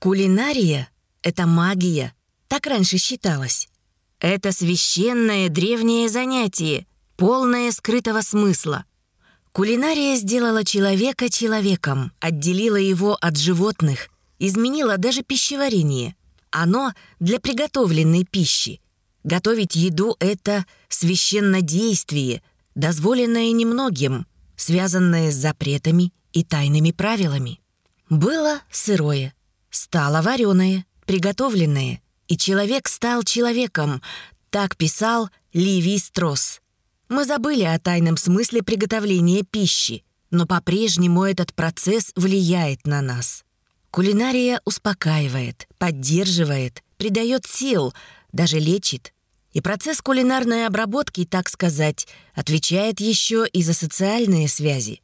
Кулинария — это магия, так раньше считалось. Это священное древнее занятие, полное скрытого смысла. Кулинария сделала человека человеком, отделила его от животных, изменила даже пищеварение. Оно для приготовленной пищи. Готовить еду — это священнодействие, дозволенное немногим, связанное с запретами и тайными правилами. Было сырое, стало вареное, приготовленное, и человек стал человеком, так писал Ливий Стросс. Мы забыли о тайном смысле приготовления пищи, но по-прежнему этот процесс влияет на нас. Кулинария успокаивает, поддерживает, придает сил, даже лечит. И процесс кулинарной обработки, так сказать, отвечает еще и за социальные связи.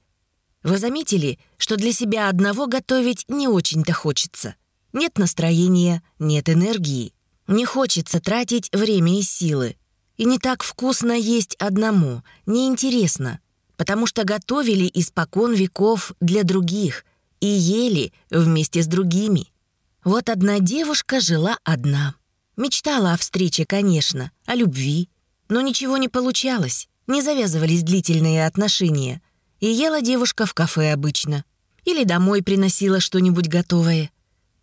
Вы заметили, что для себя одного готовить не очень-то хочется? Нет настроения, нет энергии. Не хочется тратить время и силы. И не так вкусно есть одному, неинтересно, потому что готовили испокон веков для других и ели вместе с другими. Вот одна девушка жила одна. Мечтала о встрече, конечно, о любви, но ничего не получалось, не завязывались длительные отношения. И ела девушка в кафе обычно. Или домой приносила что-нибудь готовое.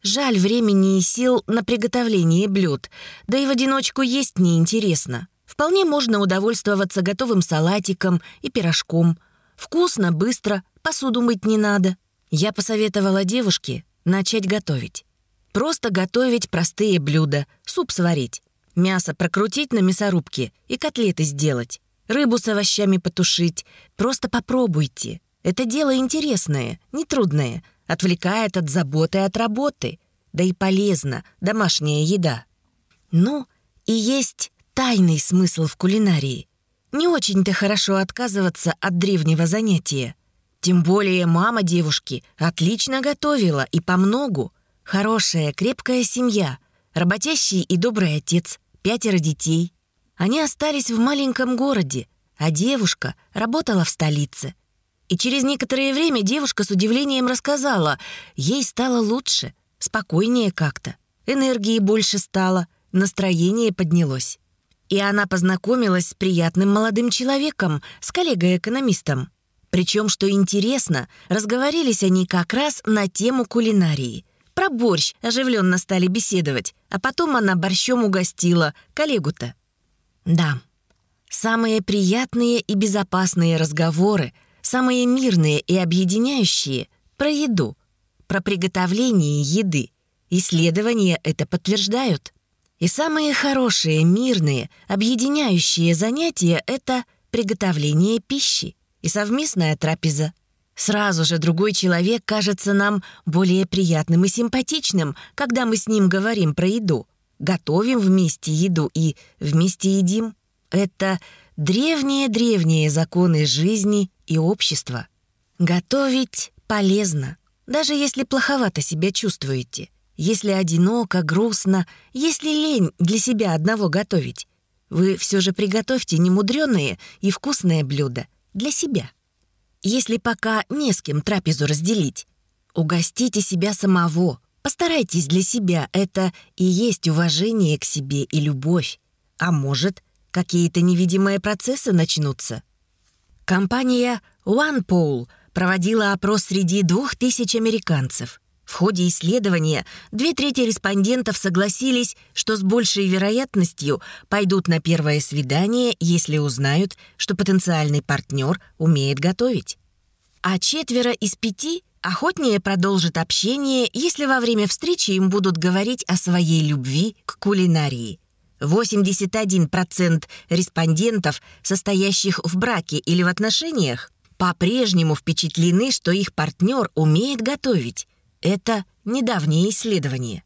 Жаль времени и сил на приготовление блюд, да и в одиночку есть неинтересно. Вполне можно удовольствоваться готовым салатиком и пирожком. Вкусно, быстро, посуду мыть не надо. Я посоветовала девушке начать готовить. Просто готовить простые блюда, суп сварить, мясо прокрутить на мясорубке и котлеты сделать, рыбу с овощами потушить. Просто попробуйте. Это дело интересное, нетрудное, отвлекает от заботы от работы. Да и полезно, домашняя еда. Ну, и есть тайный смысл в кулинарии. Не очень-то хорошо отказываться от древнего занятия. Тем более мама девушки отлично готовила и по многу. Хорошая, крепкая семья, работящий и добрый отец, пятеро детей. Они остались в маленьком городе, а девушка работала в столице. И через некоторое время девушка с удивлением рассказала, ей стало лучше, спокойнее как-то. Энергии больше стало, настроение поднялось и она познакомилась с приятным молодым человеком, с коллегой-экономистом. Причем, что интересно, разговорились они как раз на тему кулинарии. Про борщ оживленно стали беседовать, а потом она борщом угостила коллегу-то. Да, самые приятные и безопасные разговоры, самые мирные и объединяющие — про еду, про приготовление еды. Исследования это подтверждают. И самые хорошие, мирные, объединяющие занятия — это приготовление пищи и совместная трапеза. Сразу же другой человек кажется нам более приятным и симпатичным, когда мы с ним говорим про еду. Готовим вместе еду и вместе едим. Это древние-древние законы жизни и общества. Готовить полезно, даже если плоховато себя чувствуете. Если одиноко, грустно, если лень для себя одного готовить, вы все же приготовьте немудреные и вкусные блюда для себя. Если пока не с кем трапезу разделить, угостите себя самого, постарайтесь для себя, это и есть уважение к себе и любовь. А может, какие-то невидимые процессы начнутся. Компания OnePoll проводила опрос среди двух тысяч американцев. В ходе исследования две трети респондентов согласились, что с большей вероятностью пойдут на первое свидание, если узнают, что потенциальный партнер умеет готовить. А четверо из пяти охотнее продолжат общение, если во время встречи им будут говорить о своей любви к кулинарии. 81% респондентов, состоящих в браке или в отношениях, по-прежнему впечатлены, что их партнер умеет готовить. Это недавнее исследование.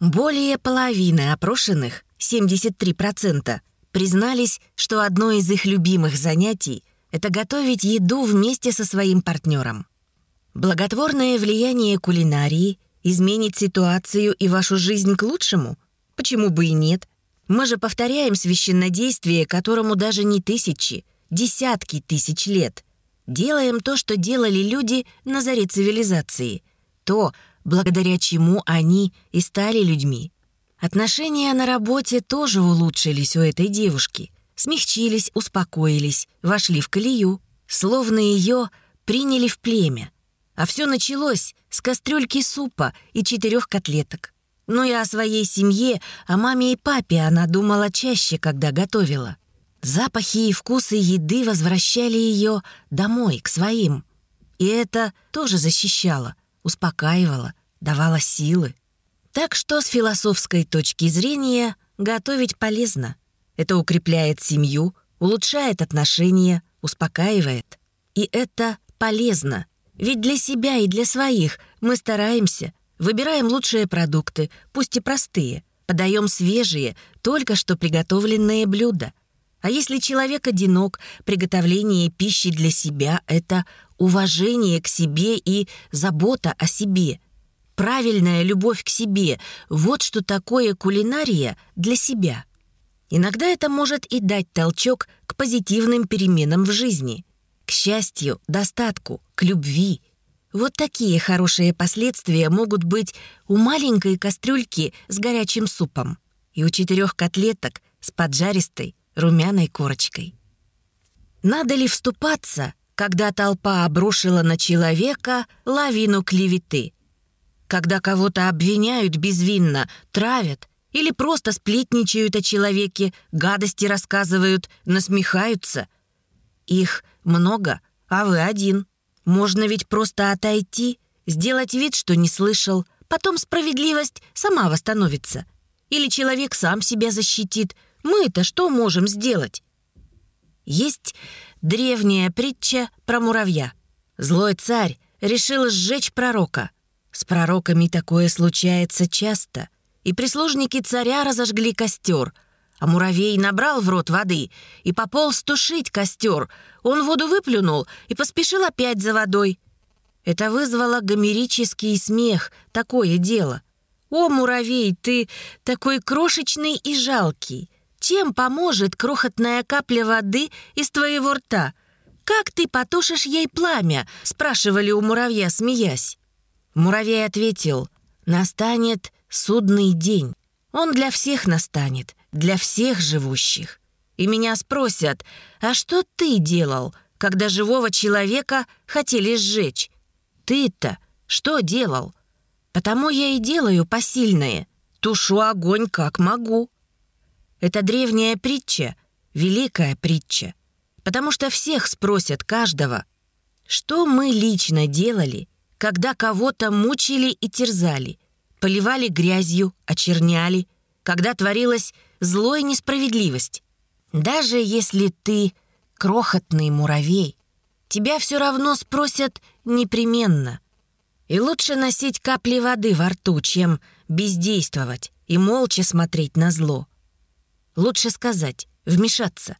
Более половины опрошенных, 73%, признались, что одно из их любимых занятий — это готовить еду вместе со своим партнером. Благотворное влияние кулинарии изменит ситуацию и вашу жизнь к лучшему? Почему бы и нет? Мы же повторяем священнодействие, которому даже не тысячи, десятки тысяч лет. Делаем то, что делали люди на заре цивилизации — то, благодаря чему они и стали людьми. Отношения на работе тоже улучшились у этой девушки. Смягчились, успокоились, вошли в колею, словно ее приняли в племя. А все началось с кастрюльки супа и четырех котлеток. Ну и о своей семье, о маме и папе она думала чаще, когда готовила. Запахи и вкусы еды возвращали ее домой, к своим. И это тоже защищало, успокаивало, давало силы. Так что с философской точки зрения готовить полезно. Это укрепляет семью, улучшает отношения, успокаивает. И это полезно. Ведь для себя и для своих мы стараемся, выбираем лучшие продукты, пусть и простые, подаем свежие, только что приготовленные блюда. А если человек одинок, приготовление пищи для себя — это уважение к себе и забота о себе — Правильная любовь к себе — вот что такое кулинария для себя. Иногда это может и дать толчок к позитивным переменам в жизни, к счастью, достатку, к любви. Вот такие хорошие последствия могут быть у маленькой кастрюльки с горячим супом и у четырех котлеток с поджаристой румяной корочкой. Надо ли вступаться, когда толпа обрушила на человека лавину клеветы — когда кого-то обвиняют безвинно, травят или просто сплетничают о человеке, гадости рассказывают, насмехаются. Их много, а вы один. Можно ведь просто отойти, сделать вид, что не слышал, потом справедливость сама восстановится. Или человек сам себя защитит. Мы-то что можем сделать? Есть древняя притча про муравья. Злой царь решил сжечь пророка — с пророками такое случается часто. И прислужники царя разожгли костер, а муравей набрал в рот воды и пополз тушить костер. Он воду выплюнул и поспешил опять за водой. Это вызвало гомерический смех, такое дело. «О, муравей, ты такой крошечный и жалкий! Чем поможет крохотная капля воды из твоего рта? Как ты потушишь ей пламя?» — спрашивали у муравья, смеясь. Муравей ответил, «Настанет судный день. Он для всех настанет, для всех живущих. И меня спросят, а что ты делал, когда живого человека хотели сжечь? Ты-то что делал? Потому я и делаю посильное, тушу огонь как могу». Это древняя притча, великая притча, потому что всех спросят каждого, что мы лично делали – когда кого-то мучили и терзали, поливали грязью, очерняли, когда творилась злой несправедливость. Даже если ты крохотный муравей, тебя все равно спросят непременно. И лучше носить капли воды во рту, чем бездействовать и молча смотреть на зло. Лучше сказать, вмешаться.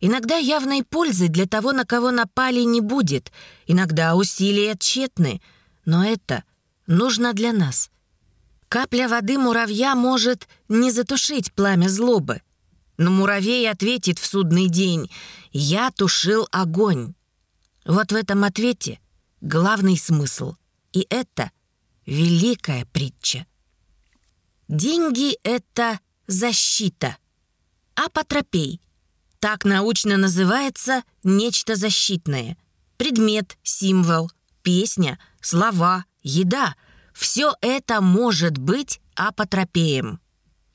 Иногда явной пользы для того, на кого напали, не будет. Иногда усилия тщетны — но это нужно для нас. Капля воды муравья может не затушить пламя злобы. Но муравей ответит в судный день «Я тушил огонь». Вот в этом ответе главный смысл. И это великая притча. Деньги — это защита. Апотропей. Так научно называется нечто защитное. Предмет, символ, песня — слова, еда — все это может быть апотропеем.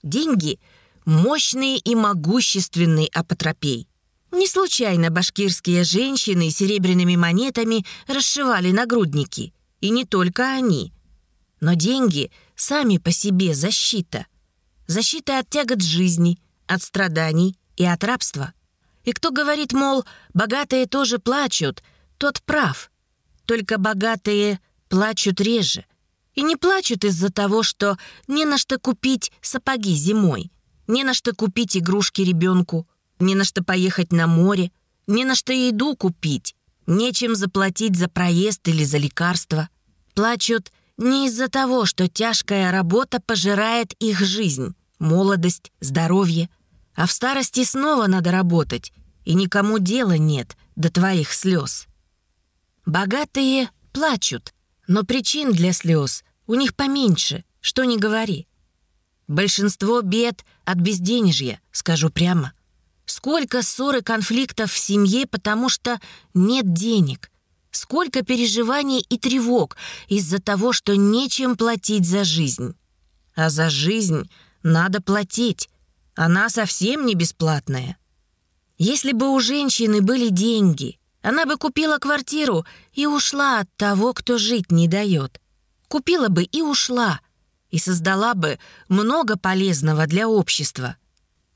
Деньги — мощный и могущественный апотропей. Не случайно башкирские женщины серебряными монетами расшивали нагрудники. И не только они. Но деньги сами по себе защита. Защита от тягот жизни, от страданий и от рабства. И кто говорит, мол, богатые тоже плачут, тот прав — только богатые плачут реже. И не плачут из-за того, что не на что купить сапоги зимой, не на что купить игрушки ребенку, не на что поехать на море, не на что еду купить, нечем заплатить за проезд или за лекарства. Плачут не из-за того, что тяжкая работа пожирает их жизнь, молодость, здоровье, а в старости снова надо работать, и никому дела нет до твоих слез. Богатые плачут, но причин для слез у них поменьше, что не говори. Большинство бед от безденежья, скажу прямо. Сколько ссор и конфликтов в семье, потому что нет денег. Сколько переживаний и тревог из-за того, что нечем платить за жизнь. А за жизнь надо платить. Она совсем не бесплатная. Если бы у женщины были деньги, она бы купила квартиру и ушла от того, кто жить не дает. Купила бы и ушла, и создала бы много полезного для общества.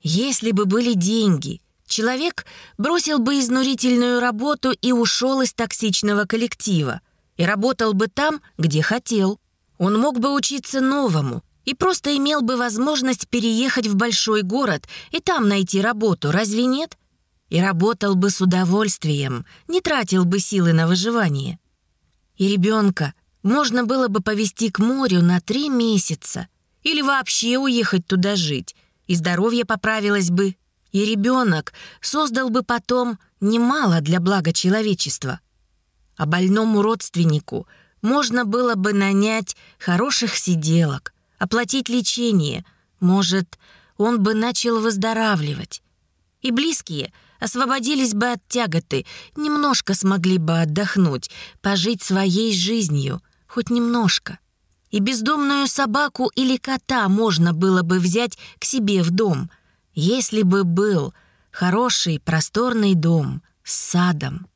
Если бы были деньги, человек бросил бы изнурительную работу и ушел из токсичного коллектива, и работал бы там, где хотел. Он мог бы учиться новому и просто имел бы возможность переехать в большой город и там найти работу, разве нет? И работал бы с удовольствием, не тратил бы силы на выживание. И ребенка можно было бы повезти к морю на три месяца или вообще уехать туда жить, и здоровье поправилось бы, и ребенок создал бы потом немало для блага человечества. А больному родственнику можно было бы нанять хороших сиделок, оплатить лечение, может, он бы начал выздоравливать. И близкие освободились бы от тяготы, немножко смогли бы отдохнуть, пожить своей жизнью — хоть немножко. И бездомную собаку или кота можно было бы взять к себе в дом, если бы был хороший просторный дом с садом.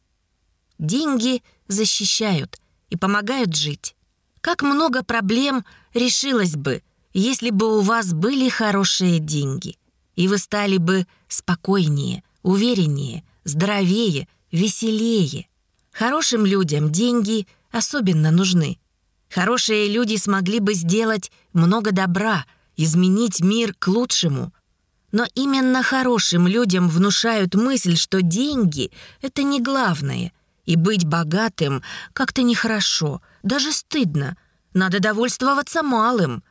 Деньги защищают и помогают жить. Как много проблем решилось бы, если бы у вас были хорошие деньги, и вы стали бы спокойнее, увереннее, здоровее, веселее. Хорошим людям деньги особенно нужны. Хорошие люди смогли бы сделать много добра, изменить мир к лучшему. Но именно хорошим людям внушают мысль, что деньги — это не главное, и быть богатым как-то нехорошо, даже стыдно. Надо довольствоваться малым.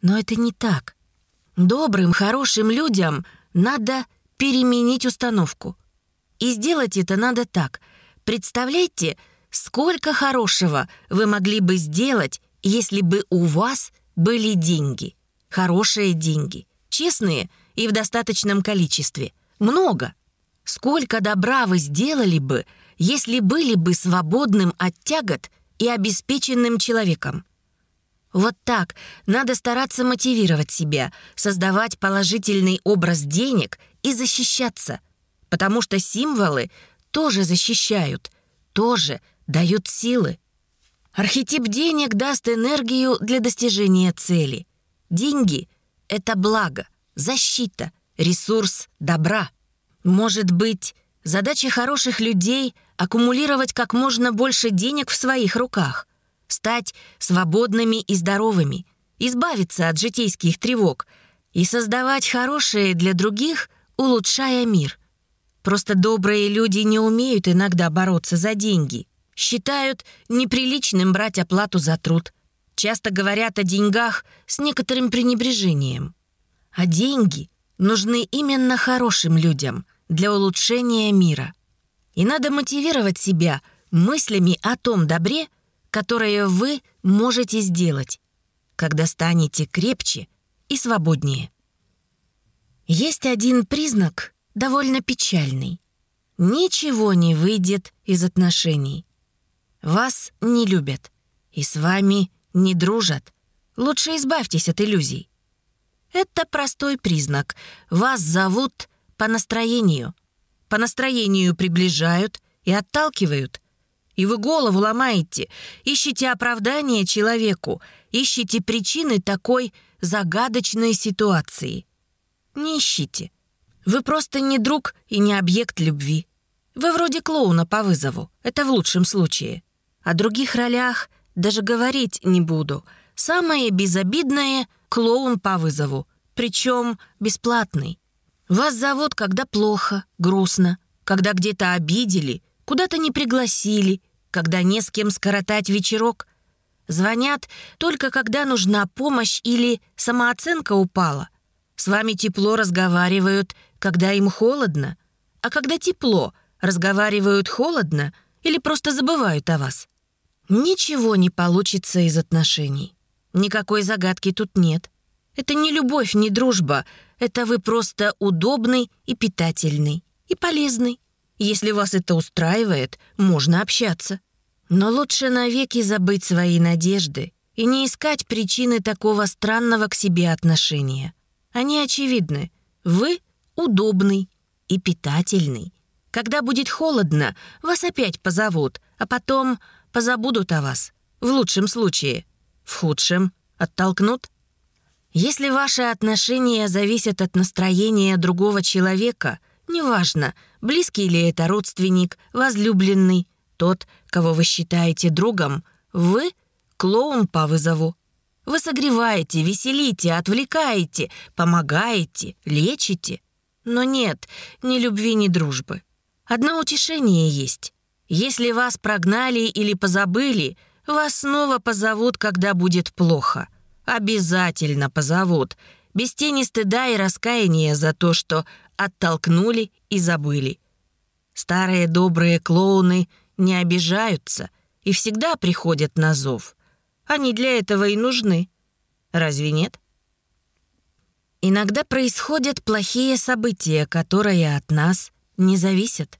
Но это не так. Добрым, хорошим людям надо переменить установку. И сделать это надо так. Представляете, Сколько хорошего вы могли бы сделать, если бы у вас были деньги? Хорошие деньги, честные и в достаточном количестве. Много. Сколько добра вы сделали бы, если были бы свободным от тягот и обеспеченным человеком? Вот так надо стараться мотивировать себя, создавать положительный образ денег и защищаться, потому что символы тоже защищают, тоже дают силы. Архетип денег даст энергию для достижения цели. Деньги — это благо, защита, ресурс добра. Может быть, задача хороших людей — аккумулировать как можно больше денег в своих руках, стать свободными и здоровыми, избавиться от житейских тревог и создавать хорошее для других, улучшая мир. Просто добрые люди не умеют иногда бороться за деньги. Считают неприличным брать оплату за труд. Часто говорят о деньгах с некоторым пренебрежением. А деньги нужны именно хорошим людям для улучшения мира. И надо мотивировать себя мыслями о том добре, которое вы можете сделать, когда станете крепче и свободнее. Есть один признак, довольно печальный. Ничего не выйдет из отношений. Вас не любят и с вами не дружат. Лучше избавьтесь от иллюзий. Это простой признак. Вас зовут по настроению. По настроению приближают и отталкивают. И вы голову ломаете, ищете оправдание человеку, ищете причины такой загадочной ситуации. Не ищите. Вы просто не друг и не объект любви. Вы вроде клоуна по вызову. Это в лучшем случае. О других ролях даже говорить не буду. Самое безобидное — клоун по вызову, причем бесплатный. Вас зовут, когда плохо, грустно, когда где-то обидели, куда-то не пригласили, когда не с кем скоротать вечерок. Звонят только когда нужна помощь или самооценка упала. С вами тепло разговаривают, когда им холодно. А когда тепло, разговаривают холодно или просто забывают о вас ничего не получится из отношений. Никакой загадки тут нет. Это не любовь, не дружба. Это вы просто удобный и питательный, и полезный. Если вас это устраивает, можно общаться. Но лучше навеки забыть свои надежды и не искать причины такого странного к себе отношения. Они очевидны. Вы удобный и питательный. Когда будет холодно, вас опять позовут, а потом позабудут о вас. В лучшем случае. В худшем оттолкнут. Если ваши отношения зависят от настроения другого человека, неважно, близкий ли это родственник, возлюбленный, тот, кого вы считаете другом, вы — клоун по вызову. Вы согреваете, веселите, отвлекаете, помогаете, лечите. Но нет ни любви, ни дружбы. Одно утешение есть. Если вас прогнали или позабыли, вас снова позовут, когда будет плохо. Обязательно позовут. Без тени стыда и раскаяния за то, что оттолкнули и забыли. Старые добрые клоуны не обижаются и всегда приходят на зов. Они для этого и нужны. Разве нет? Иногда происходят плохие события, которые от нас не зависят.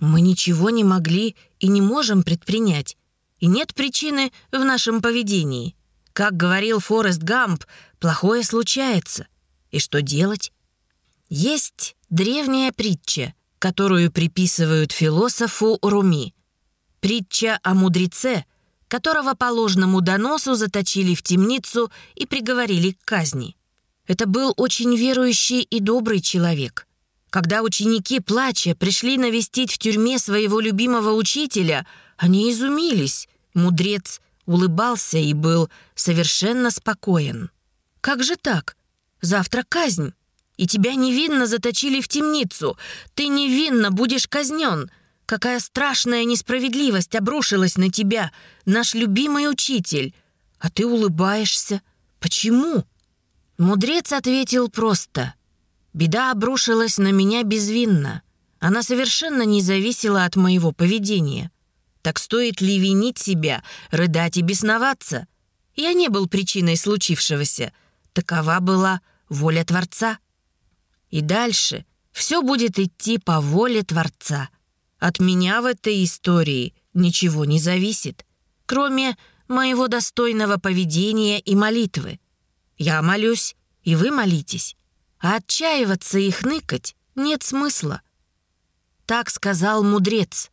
Мы ничего не могли и не можем предпринять, и нет причины в нашем поведении. Как говорил Форест Гамп, плохое случается. И что делать? Есть древняя притча, которую приписывают философу Руми. Притча о мудреце, которого по ложному доносу заточили в темницу и приговорили к казни. Это был очень верующий и добрый человек. Когда ученики, плача, пришли навестить в тюрьме своего любимого учителя, они изумились. Мудрец улыбался и был совершенно спокоен. «Как же так? Завтра казнь, и тебя невинно заточили в темницу. Ты невинно будешь казнен. Какая страшная несправедливость обрушилась на тебя, наш любимый учитель. А ты улыбаешься. Почему?» Мудрец ответил просто. «Беда обрушилась на меня безвинно. Она совершенно не зависела от моего поведения. Так стоит ли винить себя, рыдать и бесноваться? Я не был причиной случившегося. Такова была воля Творца. И дальше все будет идти по воле Творца». От меня в этой истории ничего не зависит, кроме моего достойного поведения и молитвы. Я молюсь, и вы молитесь, а отчаиваться и хныкать нет смысла. Так сказал мудрец.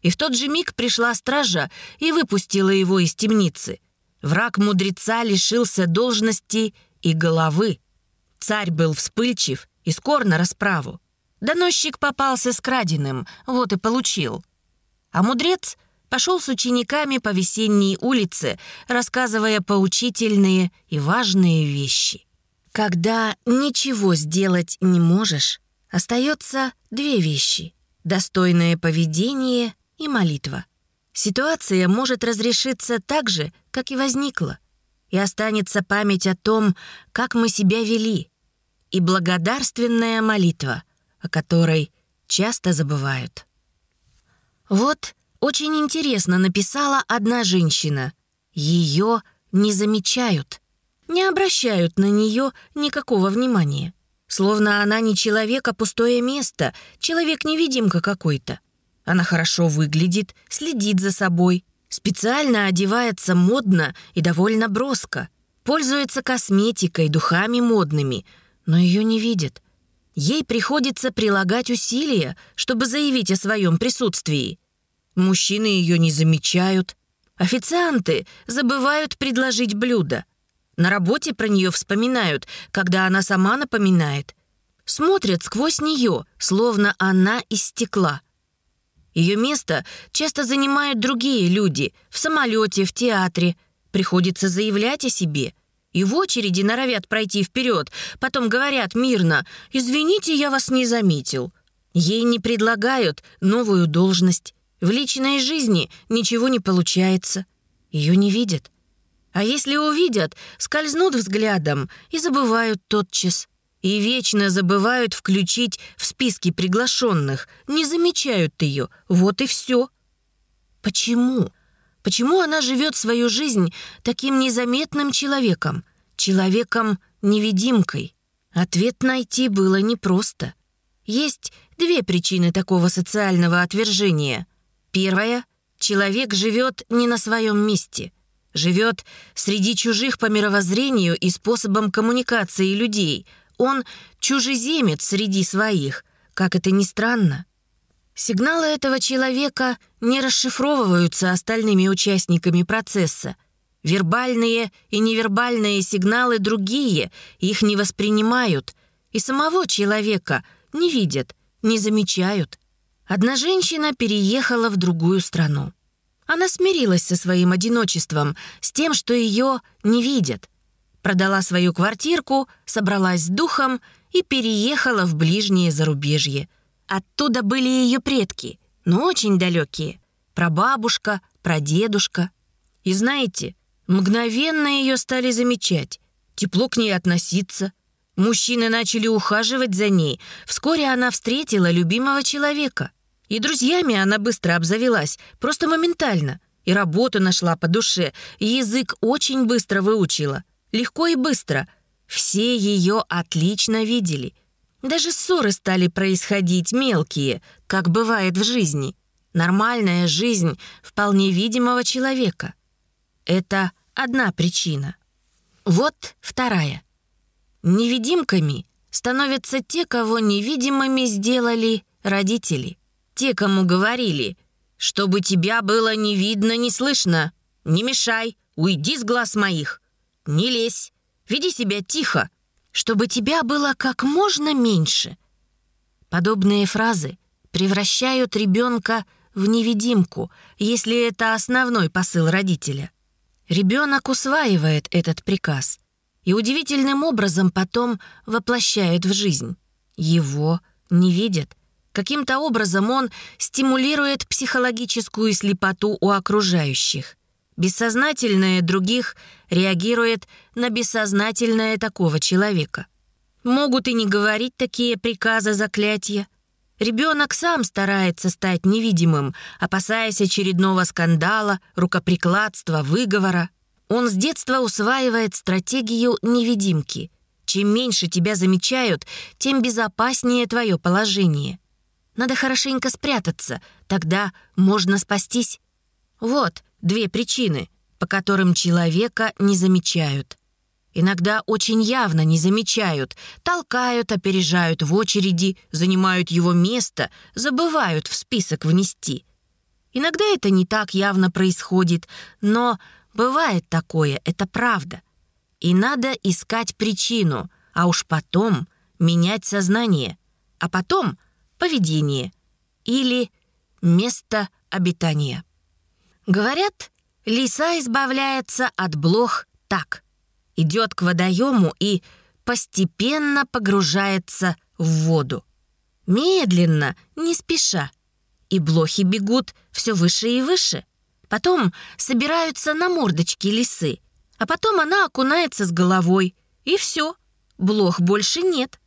И в тот же миг пришла стража и выпустила его из темницы. Враг мудреца лишился должности и головы. Царь был вспыльчив и скор на расправу. Доносчик попался с краденым, вот и получил. А мудрец пошел с учениками по весенней улице, рассказывая поучительные и важные вещи. Когда ничего сделать не можешь, остается две вещи — достойное поведение и молитва. Ситуация может разрешиться так же, как и возникла, и останется память о том, как мы себя вели, и благодарственная молитва — о которой часто забывают. Вот очень интересно написала одна женщина. Ее не замечают, не обращают на нее никакого внимания. Словно она не человек, а пустое место, человек-невидимка какой-то. Она хорошо выглядит, следит за собой, специально одевается модно и довольно броско, пользуется косметикой, духами модными, но ее не видят. Ей приходится прилагать усилия, чтобы заявить о своем присутствии. Мужчины ее не замечают. Официанты забывают предложить блюдо. На работе про нее вспоминают, когда она сама напоминает. Смотрят сквозь нее, словно она из стекла. Ее место часто занимают другие люди в самолете, в театре. Приходится заявлять о себе – и в очереди норовят пройти вперед, потом говорят мирно «Извините, я вас не заметил». Ей не предлагают новую должность. В личной жизни ничего не получается. Ее не видят. А если увидят, скользнут взглядом и забывают тотчас. И вечно забывают включить в списки приглашенных, не замечают ее. Вот и все. Почему? Почему она живет свою жизнь таким незаметным человеком, человеком-невидимкой? Ответ найти было непросто. Есть две причины такого социального отвержения. Первая — человек живет не на своем месте. Живет среди чужих по мировоззрению и способам коммуникации людей. Он чужеземец среди своих, как это ни странно. Сигналы этого человека не расшифровываются остальными участниками процесса. Вербальные и невербальные сигналы другие, их не воспринимают, и самого человека не видят, не замечают. Одна женщина переехала в другую страну. Она смирилась со своим одиночеством, с тем, что ее не видят. Продала свою квартирку, собралась с духом и переехала в ближнее зарубежье – Оттуда были ее предки, но очень далекие. Прабабушка, прадедушка. И знаете, мгновенно ее стали замечать, тепло к ней относиться. Мужчины начали ухаживать за ней. Вскоре она встретила любимого человека. И друзьями она быстро обзавелась, просто моментально. И работу нашла по душе, и язык очень быстро выучила. Легко и быстро. Все ее отлично видели — даже ссоры стали происходить мелкие, как бывает в жизни. Нормальная жизнь вполне видимого человека. Это одна причина. Вот вторая. Невидимками становятся те, кого невидимыми сделали родители. Те, кому говорили, чтобы тебя было не видно, не слышно. Не мешай, уйди с глаз моих. Не лезь, веди себя тихо, чтобы тебя было как можно меньше. Подобные фразы превращают ребенка в невидимку, если это основной посыл родителя. Ребенок усваивает этот приказ и удивительным образом потом воплощает в жизнь. Его не видят. Каким-то образом он стимулирует психологическую слепоту у окружающих. Бессознательное других реагирует на бессознательное такого человека. Могут и не говорить такие приказы заклятия. Ребенок сам старается стать невидимым, опасаясь очередного скандала, рукоприкладства, выговора. Он с детства усваивает стратегию невидимки. Чем меньше тебя замечают, тем безопаснее твое положение. Надо хорошенько спрятаться, тогда можно спастись. Вот, две причины, по которым человека не замечают. Иногда очень явно не замечают, толкают, опережают в очереди, занимают его место, забывают в список внести. Иногда это не так явно происходит, но бывает такое, это правда. И надо искать причину, а уж потом менять сознание, а потом поведение или место обитания. Говорят, лиса избавляется от блох так. Идет к водоему и постепенно погружается в воду. Медленно, не спеша. И блохи бегут все выше и выше. Потом собираются на мордочке лисы. А потом она окунается с головой. И все, блох больше нет.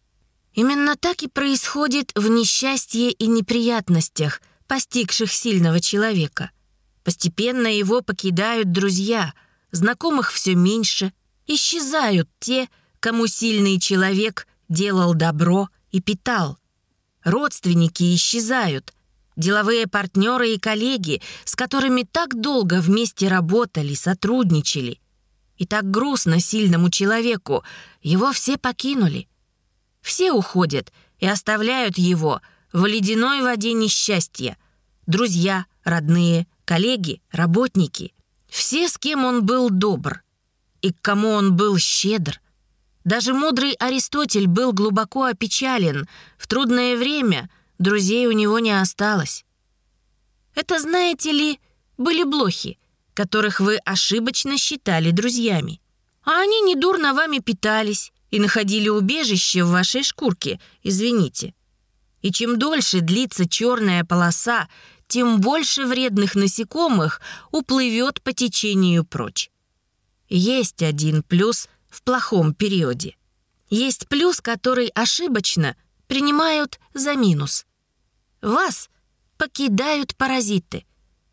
Именно так и происходит в несчастье и неприятностях, постигших сильного человека – Постепенно его покидают друзья, знакомых все меньше, исчезают те, кому сильный человек делал добро и питал. Родственники исчезают, деловые партнеры и коллеги, с которыми так долго вместе работали, сотрудничали. И так грустно сильному человеку, его все покинули. Все уходят и оставляют его в ледяной воде несчастья. Друзья, родные, коллеги, работники, все, с кем он был добр и к кому он был щедр. Даже мудрый Аристотель был глубоко опечален. В трудное время друзей у него не осталось. Это, знаете ли, были блохи, которых вы ошибочно считали друзьями. А они недурно вами питались и находили убежище в вашей шкурке, извините. И чем дольше длится черная полоса, тем больше вредных насекомых уплывет по течению прочь. Есть один плюс в плохом периоде. Есть плюс, который ошибочно принимают за минус. Вас покидают паразиты.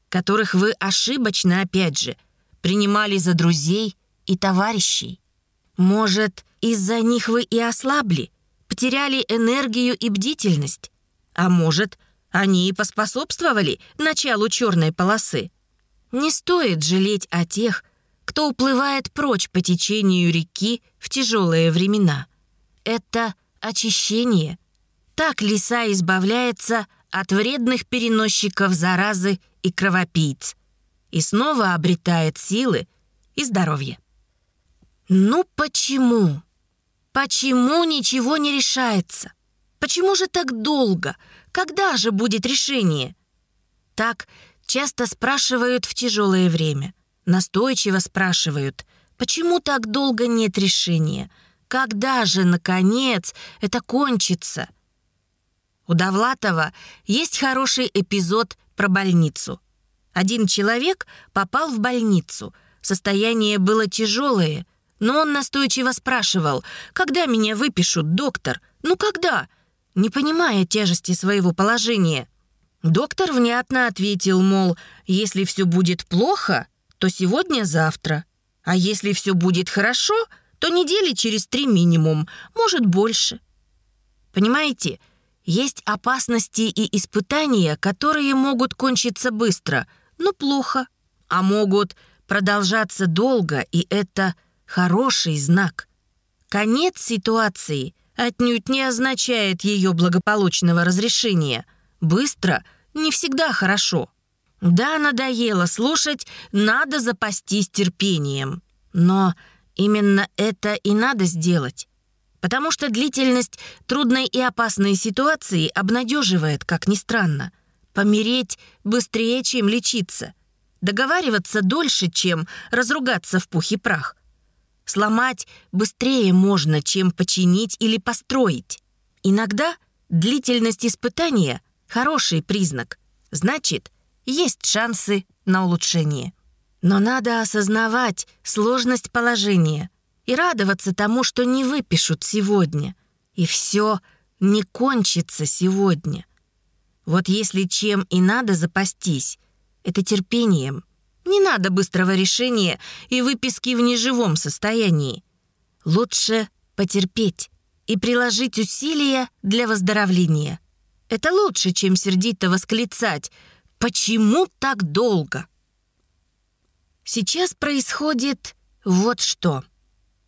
которых вы ошибочно, опять же, принимали за друзей и товарищей. Может, из-за них вы и ослабли, потеряли энергию и бдительность. А может, они и поспособствовали началу черной полосы. Не стоит жалеть о тех, кто уплывает прочь по течению реки в тяжелые времена. Это очищение. Так лиса избавляется от вредных переносчиков заразы и кровопийц и снова обретает силы и здоровье. Ну почему? Почему ничего не решается? Почему же так долго? Когда же будет решение? Так часто спрашивают в тяжелое время. Настойчиво спрашивают, почему так долго нет решения? Когда же, наконец, это кончится? У Довлатова есть хороший эпизод про больницу. Один человек попал в больницу. Состояние было тяжелое, но он настойчиво спрашивал, «Когда меня выпишут, доктор? Ну когда?» Не понимая тяжести своего положения. Доктор внятно ответил, мол, «Если все будет плохо, то сегодня-завтра. А если все будет хорошо, то недели через три минимум, может больше». Понимаете, есть опасности и испытания, которые могут кончиться быстро, но плохо, а могут продолжаться долго, и это хороший знак. Конец ситуации отнюдь не означает ее благополучного разрешения. Быстро не всегда хорошо. Да, надоело слушать, надо запастись терпением. Но именно это и надо сделать. Потому что длительность трудной и опасной ситуации обнадеживает, как ни странно. Помереть быстрее, чем лечиться. Договариваться дольше, чем разругаться в пух и прах. Сломать быстрее можно, чем починить или построить. Иногда длительность испытания – хороший признак. Значит, есть шансы на улучшение. Но надо осознавать сложность положения и радоваться тому, что не выпишут сегодня. И все не кончится сегодня. Вот если чем и надо запастись, это терпением – не надо быстрого решения и выписки в неживом состоянии. Лучше потерпеть и приложить усилия для выздоровления. Это лучше, чем сердито восклицать «Почему так долго?» Сейчас происходит вот что.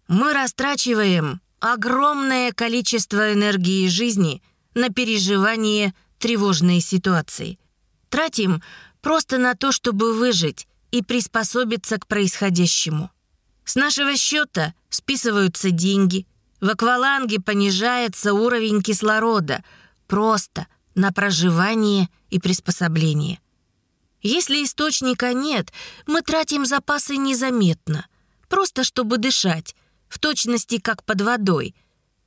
Мы растрачиваем огромное количество энергии жизни на переживание тревожной ситуации. Тратим просто на то, чтобы выжить, и приспособиться к происходящему. С нашего счета списываются деньги, в акваланге понижается уровень кислорода, просто на проживание и приспособление. Если источника нет, мы тратим запасы незаметно, просто чтобы дышать, в точности как под водой.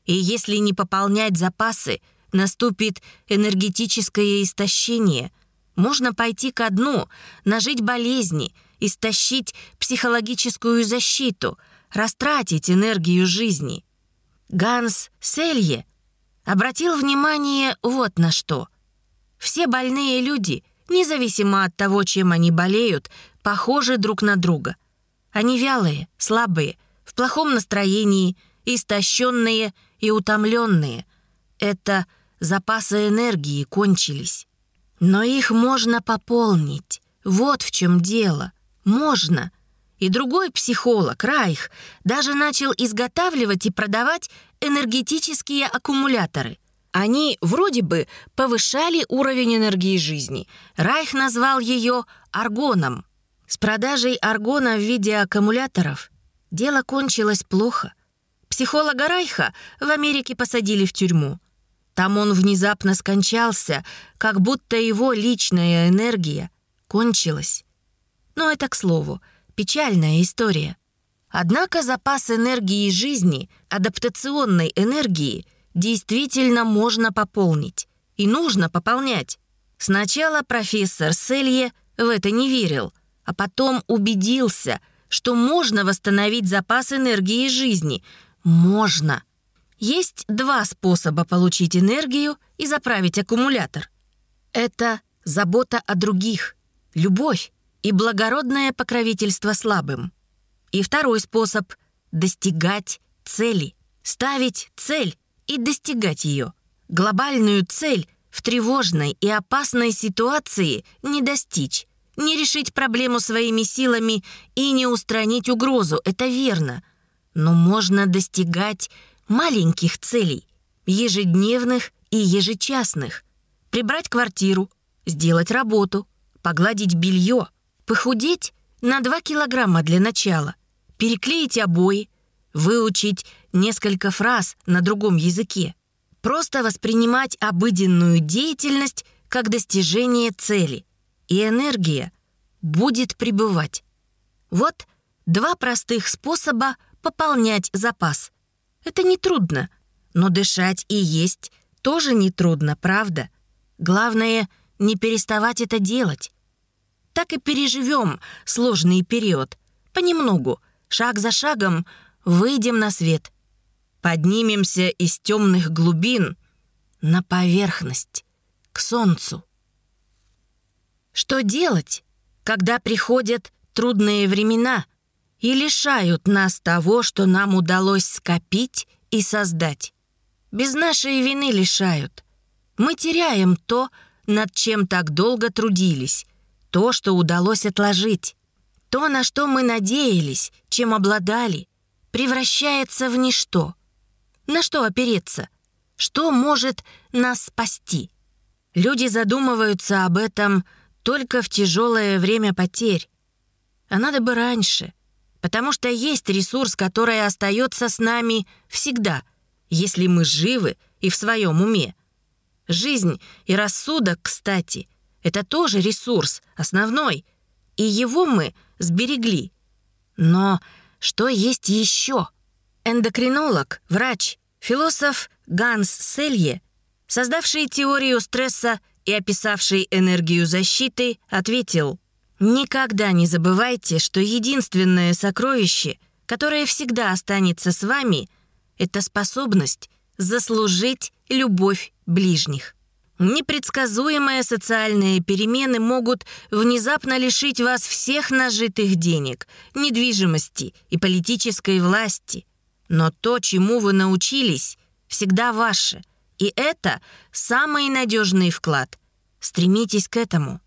И если не пополнять запасы, наступит энергетическое истощение – можно пойти ко дну, нажить болезни, истощить психологическую защиту, растратить энергию жизни. Ганс Селье обратил внимание вот на что. Все больные люди, независимо от того, чем они болеют, похожи друг на друга. Они вялые, слабые, в плохом настроении, истощенные и утомленные. Это запасы энергии кончились. Но их можно пополнить. Вот в чем дело. Можно. И другой психолог, Райх, даже начал изготавливать и продавать энергетические аккумуляторы. Они вроде бы повышали уровень энергии жизни. Райх назвал ее аргоном. С продажей аргона в виде аккумуляторов дело кончилось плохо. Психолога Райха в Америке посадили в тюрьму. Там он внезапно скончался, как будто его личная энергия кончилась. Но это к слову, печальная история. Однако запас энергии жизни, адаптационной энергии, действительно можно пополнить. И нужно пополнять. Сначала профессор Селье в это не верил, а потом убедился, что можно восстановить запас энергии жизни. Можно. Есть два способа получить энергию и заправить аккумулятор. Это забота о других любовь и благородное покровительство слабым. И второй способ — достигать цели, ставить цель и достигать ее. Глобальную цель в тревожной и опасной ситуации не достичь, не решить проблему своими силами и не устранить угрозу, это верно. Но можно достигать маленьких целей, ежедневных и ежечасных. Прибрать квартиру, сделать работу, погладить белье, похудеть на 2 килограмма для начала, переклеить обои, выучить несколько фраз на другом языке. Просто воспринимать обыденную деятельность как достижение цели, и энергия будет пребывать. Вот два простых способа пополнять запас. Это нетрудно, но дышать и есть тоже нетрудно, правда? Главное — не переставать это делать. Так и переживем сложный период. Понемногу, шаг за шагом, выйдем на свет. Поднимемся из темных глубин на поверхность, к солнцу. Что делать, когда приходят трудные времена и лишают нас того, что нам удалось скопить и создать? Без нашей вины лишают. Мы теряем то, над чем так долго трудились, то, что удалось отложить, то, на что мы надеялись, чем обладали, превращается в ничто. На что опереться? Что может нас спасти? Люди задумываются об этом только в тяжелое время потерь. А надо бы раньше, потому что есть ресурс, который остается с нами всегда, если мы живы и в своем уме. Жизнь и рассудок, кстати, это тоже ресурс, основной, и его мы сберегли. Но что есть еще? Эндокринолог, врач, философ Ганс Селье, создавший теорию стресса и описавший энергию защиты, ответил, «Никогда не забывайте, что единственное сокровище, которое всегда останется с вами, это способность заслужить любовь ближних. Непредсказуемые социальные перемены могут внезапно лишить вас всех нажитых денег, недвижимости и политической власти. Но то, чему вы научились, всегда ваше. И это самый надежный вклад. Стремитесь к этому.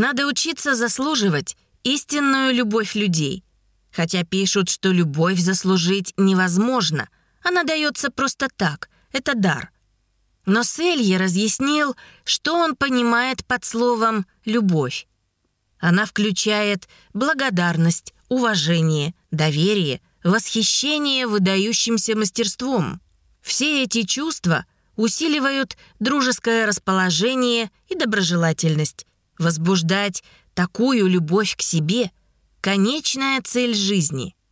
Надо учиться заслуживать истинную любовь людей. Хотя пишут, что любовь заслужить невозможно. Она дается просто так. Это дар – но Селье разъяснил, что он понимает под словом «любовь». Она включает благодарность, уважение, доверие, восхищение выдающимся мастерством. Все эти чувства усиливают дружеское расположение и доброжелательность. Возбуждать такую любовь к себе – конечная цель жизни –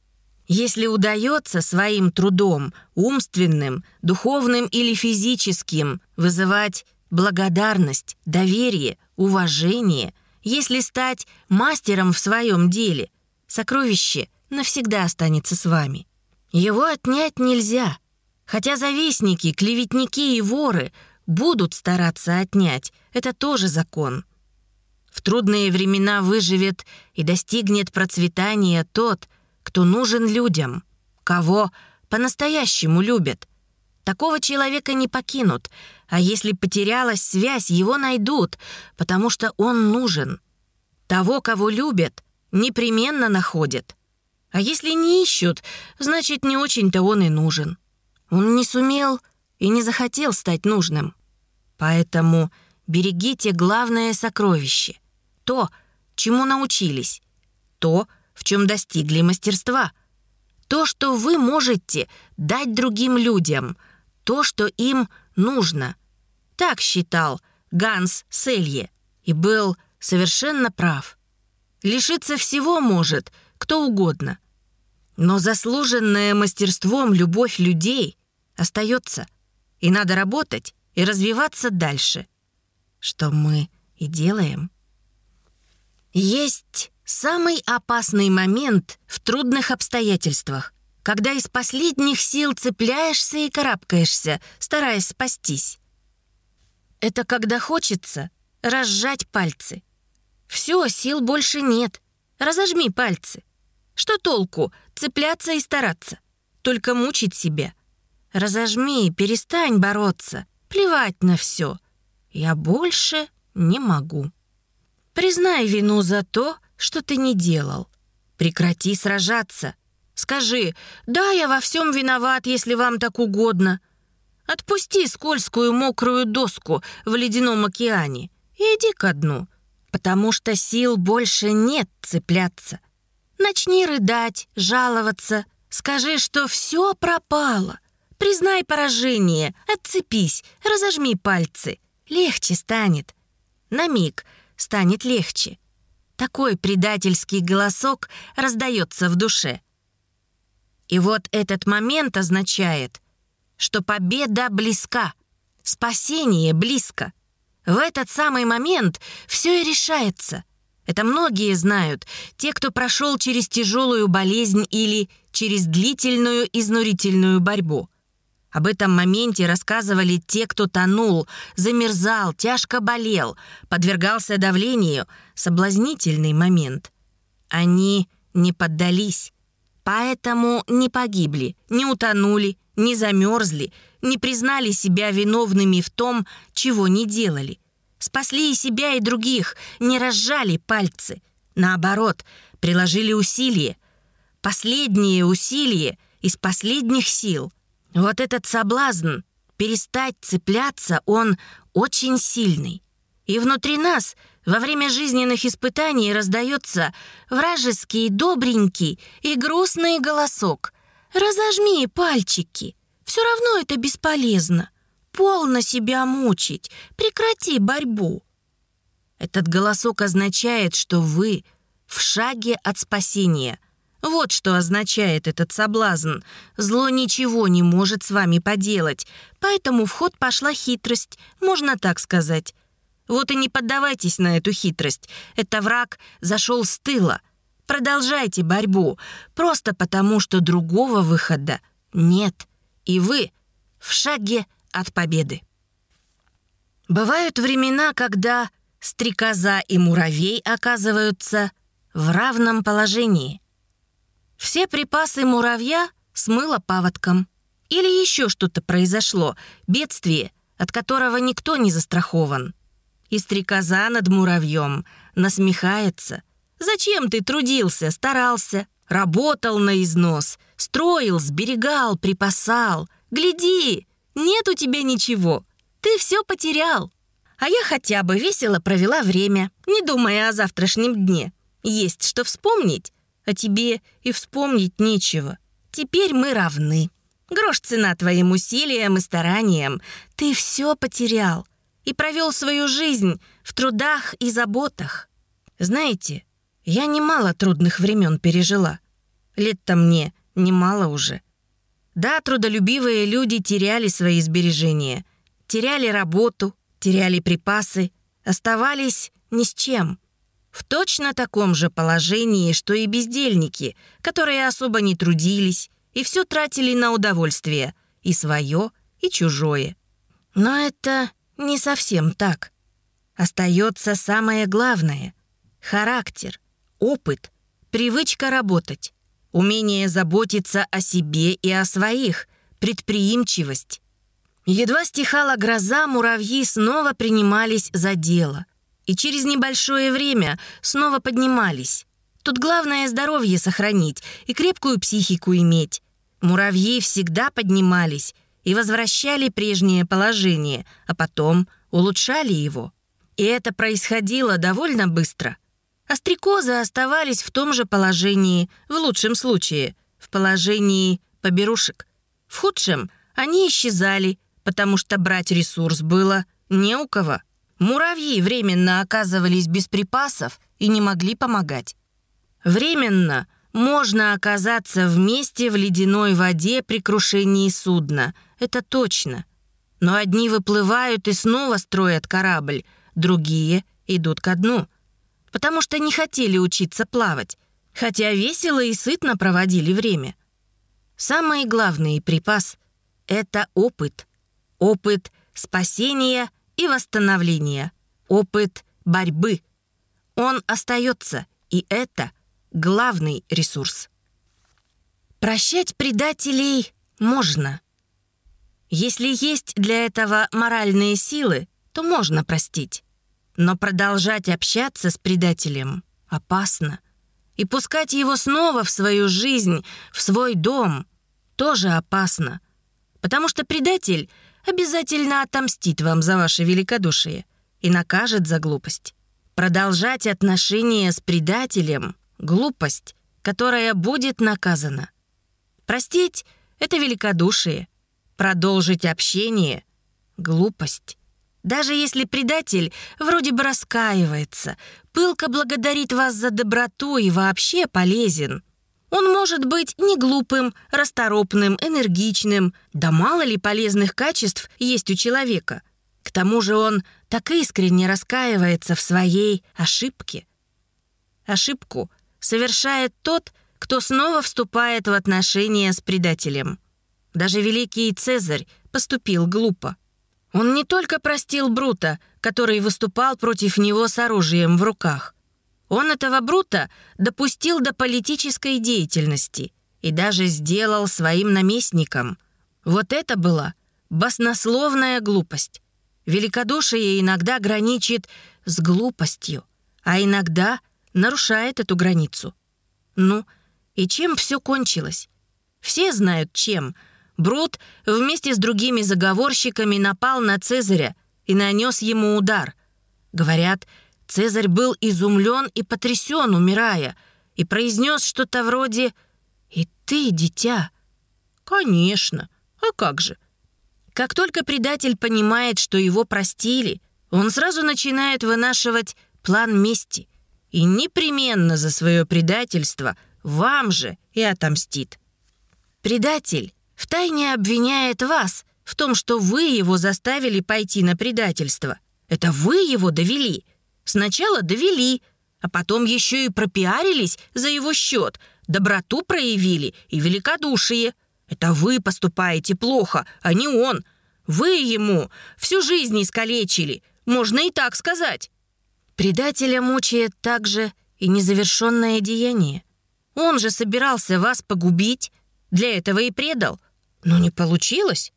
если удается своим трудом, умственным, духовным или физическим, вызывать благодарность, доверие, уважение, если стать мастером в своем деле, сокровище навсегда останется с вами. Его отнять нельзя, хотя завистники, клеветники и воры будут стараться отнять, это тоже закон. Трудные времена выживет и достигнет процветания тот, кто нужен людям, кого по-настоящему любят. Такого человека не покинут, а если потерялась связь, его найдут, потому что он нужен. Того, кого любят, непременно находят. А если не ищут, значит, не очень-то он и нужен. Он не сумел и не захотел стать нужным. Поэтому берегите главное сокровище. То, чему научились. То, в чем достигли мастерства. То, что вы можете дать другим людям, то, что им нужно. Так считал Ганс Селье и был совершенно прав. Лишиться всего может кто угодно. Но заслуженное мастерством любовь людей остается. И надо работать и развиваться дальше. Что мы и делаем. Есть Самый опасный момент в трудных обстоятельствах, когда из последних сил цепляешься и карабкаешься, стараясь спастись. Это когда хочется разжать пальцы. Все, сил больше нет. Разожми пальцы. Что толку цепляться и стараться? Только мучить себя. Разожми, перестань бороться. Плевать на все. Я больше не могу. Признай вину за то, что ты не делал. Прекрати сражаться. Скажи, да, я во всем виноват, если вам так угодно. Отпусти скользкую мокрую доску в ледяном океане и иди ко дну, потому что сил больше нет цепляться. Начни рыдать, жаловаться, скажи, что все пропало. Признай поражение, отцепись, разожми пальцы. Легче станет. На миг станет легче. Такой предательский голосок раздается в душе. И вот этот момент означает, что победа близка, спасение близко. В этот самый момент все и решается. Это многие знают, те, кто прошел через тяжелую болезнь или через длительную изнурительную борьбу. Об этом моменте рассказывали те, кто тонул, замерзал, тяжко болел, подвергался давлению. Соблазнительный момент. Они не поддались. Поэтому не погибли, не утонули, не замерзли, не признали себя виновными в том, чего не делали. Спасли и себя, и других, не разжали пальцы. Наоборот, приложили усилия. Последние усилия из последних сил. Вот этот соблазн перестать цепляться, он очень сильный. И внутри нас — во время жизненных испытаний раздается вражеский, добренький и грустный голосок. «Разожми пальчики. Все равно это бесполезно. Полно себя мучить. Прекрати борьбу». Этот голосок означает, что вы в шаге от спасения. Вот что означает этот соблазн. Зло ничего не может с вами поделать, поэтому в ход пошла хитрость, можно так сказать. Вот и не поддавайтесь на эту хитрость. Это враг зашел с тыла. Продолжайте борьбу, просто потому, что другого выхода нет. И вы в шаге от победы. Бывают времена, когда стрекоза и муравей оказываются в равном положении. Все припасы муравья смыло паводком. Или еще что-то произошло, бедствие, от которого никто не застрахован. И стрекоза над муравьем насмехается. «Зачем ты трудился, старался, работал на износ, строил, сберегал, припасал? Гляди, нет у тебя ничего, ты все потерял. А я хотя бы весело провела время, не думая о завтрашнем дне. Есть что вспомнить, а тебе и вспомнить нечего. Теперь мы равны. Грош цена твоим усилиям и стараниям. Ты все потерял и провел свою жизнь в трудах и заботах. Знаете, я немало трудных времен пережила. Лет-то мне немало уже. Да, трудолюбивые люди теряли свои сбережения, теряли работу, теряли припасы, оставались ни с чем. В точно таком же положении, что и бездельники, которые особо не трудились и все тратили на удовольствие, и свое, и чужое. Но это не совсем так. Остается самое главное — характер, опыт, привычка работать, умение заботиться о себе и о своих, предприимчивость. Едва стихала гроза, муравьи снова принимались за дело. И через небольшое время снова поднимались. Тут главное здоровье сохранить и крепкую психику иметь. Муравьи всегда поднимались — и возвращали прежнее положение, а потом улучшали его. И это происходило довольно быстро. Острекозы оставались в том же положении, в лучшем случае, в положении поберушек. В худшем они исчезали, потому что брать ресурс было не у кого. Муравьи временно оказывались без припасов и не могли помогать. Временно можно оказаться вместе в ледяной воде при крушении судна – это точно. Но одни выплывают и снова строят корабль, другие идут ко дну. Потому что не хотели учиться плавать, хотя весело и сытно проводили время. Самый главный припас — это опыт. Опыт спасения и восстановления. Опыт борьбы. он остается, и это главный ресурс. Прощать предателей можно. Если есть для этого моральные силы, то можно простить. Но продолжать общаться с предателем опасно. И пускать его снова в свою жизнь, в свой дом, тоже опасно. Потому что предатель обязательно отомстит вам за ваше великодушие и накажет за глупость. Продолжать отношения с предателем — глупость, которая будет наказана. Простить — это великодушие. Продолжить общение — глупость. Даже если предатель вроде бы раскаивается, пылко благодарит вас за доброту и вообще полезен. Он может быть не глупым, расторопным, энергичным, да мало ли полезных качеств есть у человека. К тому же он так искренне раскаивается в своей ошибке. Ошибку совершает тот, кто снова вступает в отношения с предателем. Даже великий Цезарь поступил глупо. Он не только простил Брута, который выступал против него с оружием в руках. Он этого Брута допустил до политической деятельности и даже сделал своим наместником. Вот это была баснословная глупость. Великодушие иногда граничит с глупостью, а иногда нарушает эту границу. Ну, и чем все кончилось? Все знают, чем. Брут вместе с другими заговорщиками напал на Цезаря и нанес ему удар. Говорят, Цезарь был изумлен и потрясен, умирая, и произнес что-то вроде «И ты, дитя?» «Конечно. А как же?» Как только предатель понимает, что его простили, он сразу начинает вынашивать план мести и непременно за свое предательство – вам же и отомстит. Предатель втайне обвиняет вас в том, что вы его заставили пойти на предательство. Это вы его довели. Сначала довели, а потом еще и пропиарились за его счет, доброту проявили и великодушие. Это вы поступаете плохо, а не он. Вы ему всю жизнь искалечили, можно и так сказать. Предателя мучает также и незавершенное деяние. Он же собирался вас погубить, для этого и предал. Но не получилось.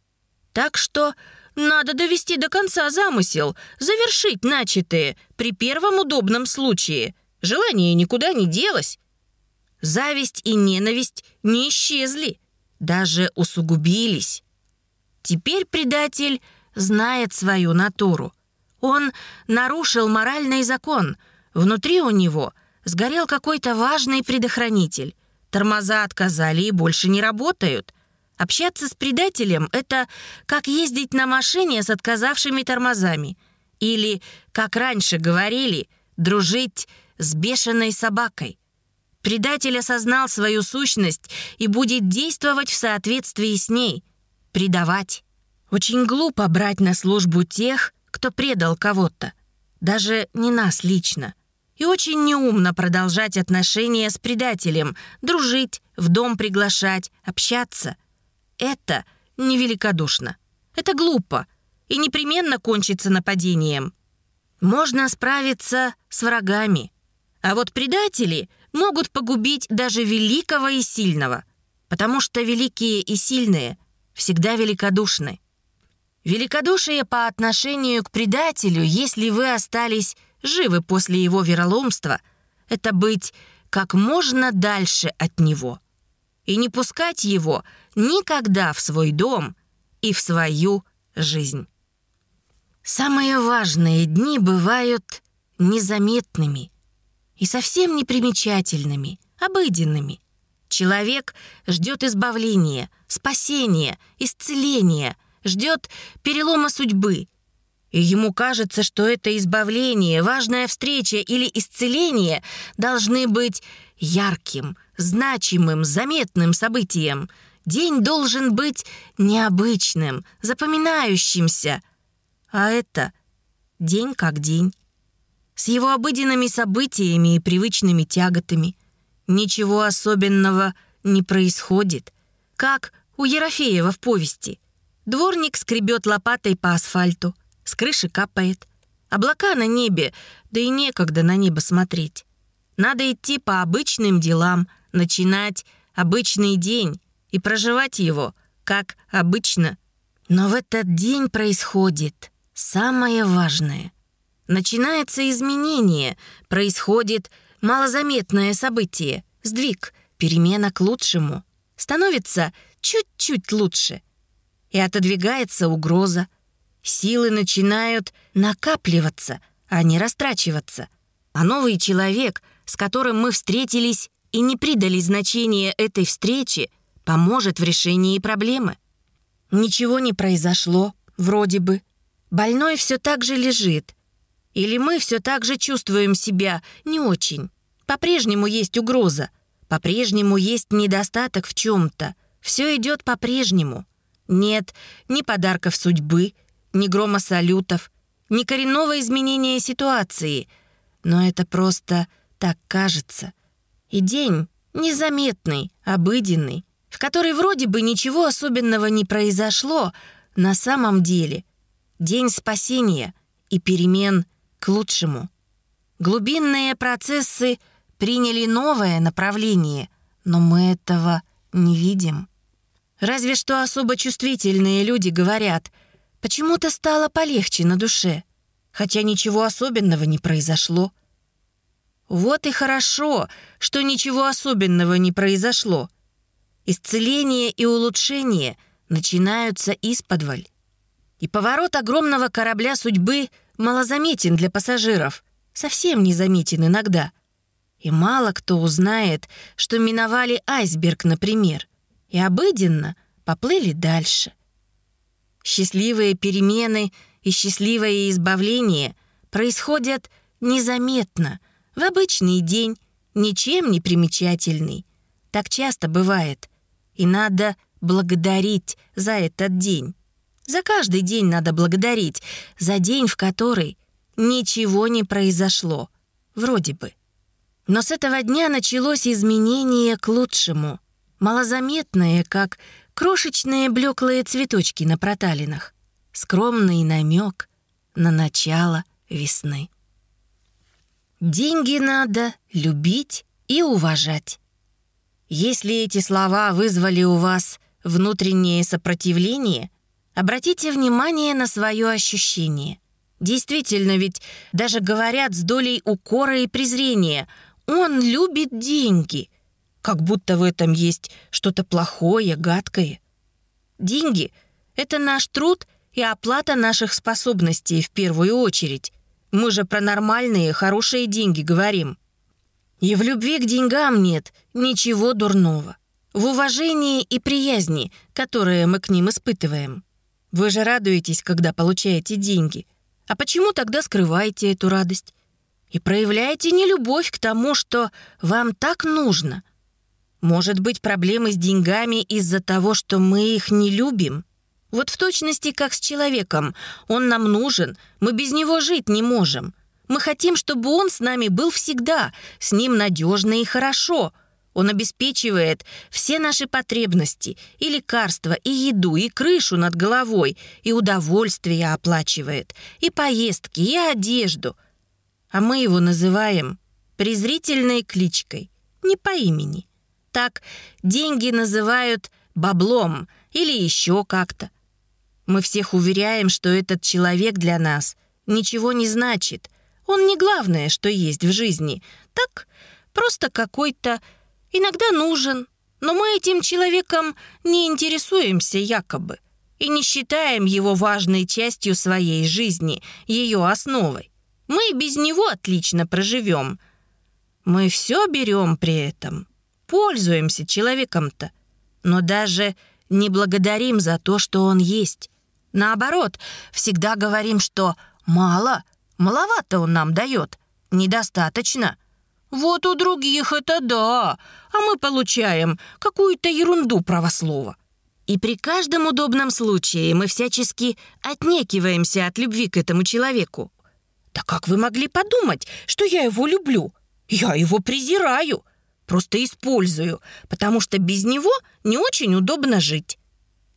Так что надо довести до конца замысел, завершить начатое при первом удобном случае. Желание никуда не делось. Зависть и ненависть не исчезли, даже усугубились. Теперь предатель знает свою натуру. Он нарушил моральный закон. Внутри у него Сгорел какой-то важный предохранитель. Тормоза отказали и больше не работают. Общаться с предателем — это как ездить на машине с отказавшими тормозами. Или, как раньше говорили, дружить с бешеной собакой. Предатель осознал свою сущность и будет действовать в соответствии с ней. Предавать. Очень глупо брать на службу тех, кто предал кого-то. Даже не нас лично. И очень неумно продолжать отношения с предателем, дружить, в дом приглашать, общаться. Это невеликодушно. Это глупо и непременно кончится нападением. Можно справиться с врагами. А вот предатели могут погубить даже великого и сильного, потому что великие и сильные всегда великодушны. Великодушие по отношению к предателю, если вы остались живы после его вероломства, это быть как можно дальше от него и не пускать его никогда в свой дом и в свою жизнь. Самые важные дни бывают незаметными и совсем непримечательными, обыденными. Человек ждет избавления, спасения, исцеления, ждет перелома судьбы, и ему кажется, что это избавление, важная встреча или исцеление должны быть ярким, значимым, заметным событием. День должен быть необычным, запоминающимся. А это день как день. С его обыденными событиями и привычными тяготами. Ничего особенного не происходит. Как у Ерофеева в повести. Дворник скребет лопатой по асфальту с крыши капает. Облака на небе, да и некогда на небо смотреть. Надо идти по обычным делам, начинать обычный день и проживать его, как обычно. Но в этот день происходит самое важное. Начинается изменение, происходит малозаметное событие, сдвиг, перемена к лучшему. Становится чуть-чуть лучше. И отодвигается угроза. Силы начинают накапливаться, а не растрачиваться. А новый человек, с которым мы встретились и не придали значения этой встрече, поможет в решении проблемы. Ничего не произошло, вроде бы. Больной все так же лежит. Или мы все так же чувствуем себя не очень. По-прежнему есть угроза. По-прежнему есть недостаток в чем-то. Все идет по-прежнему. Нет ни подарков судьбы, ни грома салютов, ни коренного изменения ситуации. Но это просто так кажется. И день незаметный, обыденный, в который вроде бы ничего особенного не произошло, на самом деле день спасения и перемен к лучшему. Глубинные процессы приняли новое направление, но мы этого не видим. Разве что особо чувствительные люди говорят, почему-то стало полегче на душе, хотя ничего особенного не произошло. Вот и хорошо, что ничего особенного не произошло. Исцеление и улучшение начинаются из-подваль. И поворот огромного корабля судьбы малозаметен для пассажиров, совсем незаметен иногда. И мало кто узнает, что миновали айсберг, например, и обыденно поплыли дальше. Счастливые перемены и счастливое избавление происходят незаметно, в обычный день, ничем не примечательный. Так часто бывает. И надо благодарить за этот день. За каждый день надо благодарить, за день, в который ничего не произошло. Вроде бы. Но с этого дня началось изменение к лучшему. Малозаметное, как крошечные блеклые цветочки на проталинах. Скромный намек на начало весны. Деньги надо любить и уважать. Если эти слова вызвали у вас внутреннее сопротивление, обратите внимание на свое ощущение. Действительно, ведь даже говорят с долей укора и презрения «он любит деньги», как будто в этом есть что-то плохое, гадкое. Деньги — это наш труд и оплата наших способностей в первую очередь. Мы же про нормальные, хорошие деньги говорим. И в любви к деньгам нет ничего дурного. В уважении и приязни, которые мы к ним испытываем. Вы же радуетесь, когда получаете деньги. А почему тогда скрываете эту радость? И проявляете нелюбовь к тому, что вам так нужно — может быть, проблемы с деньгами из-за того, что мы их не любим? Вот в точности, как с человеком. Он нам нужен, мы без него жить не можем. Мы хотим, чтобы он с нами был всегда, с ним надежно и хорошо. Он обеспечивает все наши потребности, и лекарства, и еду, и крышу над головой, и удовольствие оплачивает, и поездки, и одежду. А мы его называем презрительной кличкой, не по имени. Так деньги называют баблом или еще как-то. Мы всех уверяем, что этот человек для нас ничего не значит. Он не главное, что есть в жизни. Так, просто какой-то иногда нужен. Но мы этим человеком не интересуемся якобы и не считаем его важной частью своей жизни, ее основой. Мы без него отлично проживем. Мы все берем при этом пользуемся человеком-то, но даже не благодарим за то, что он есть. Наоборот, всегда говорим, что мало, маловато он нам дает, недостаточно. Вот у других это да, а мы получаем какую-то ерунду правослова. И при каждом удобном случае мы всячески отнекиваемся от любви к этому человеку. Да как вы могли подумать, что я его люблю? Я его презираю просто использую, потому что без него не очень удобно жить.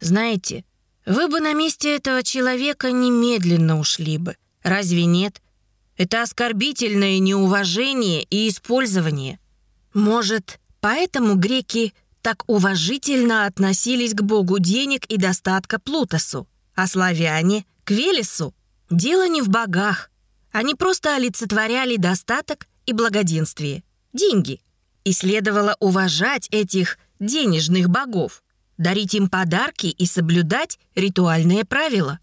Знаете, вы бы на месте этого человека немедленно ушли бы. Разве нет? Это оскорбительное неуважение и использование. Может, поэтому греки так уважительно относились к богу денег и достатка Плутосу, а славяне — к Велесу? Дело не в богах. Они просто олицетворяли достаток и благоденствие. Деньги. И следовало уважать этих денежных богов, дарить им подарки и соблюдать ритуальные правила.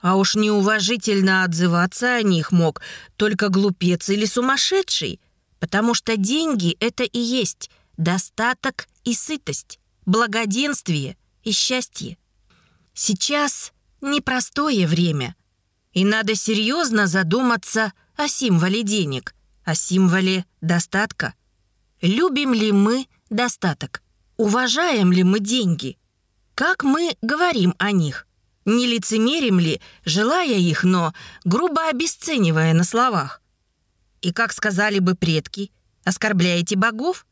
А уж неуважительно отзываться о них мог только глупец или сумасшедший, потому что деньги — это и есть достаток и сытость, благоденствие и счастье. Сейчас непростое время, и надо серьезно задуматься о символе денег, о символе достатка. Любим ли мы достаток? Уважаем ли мы деньги? Как мы говорим о них? Не лицемерим ли, желая их, но грубо обесценивая на словах? И как сказали бы предки, оскорбляете богов?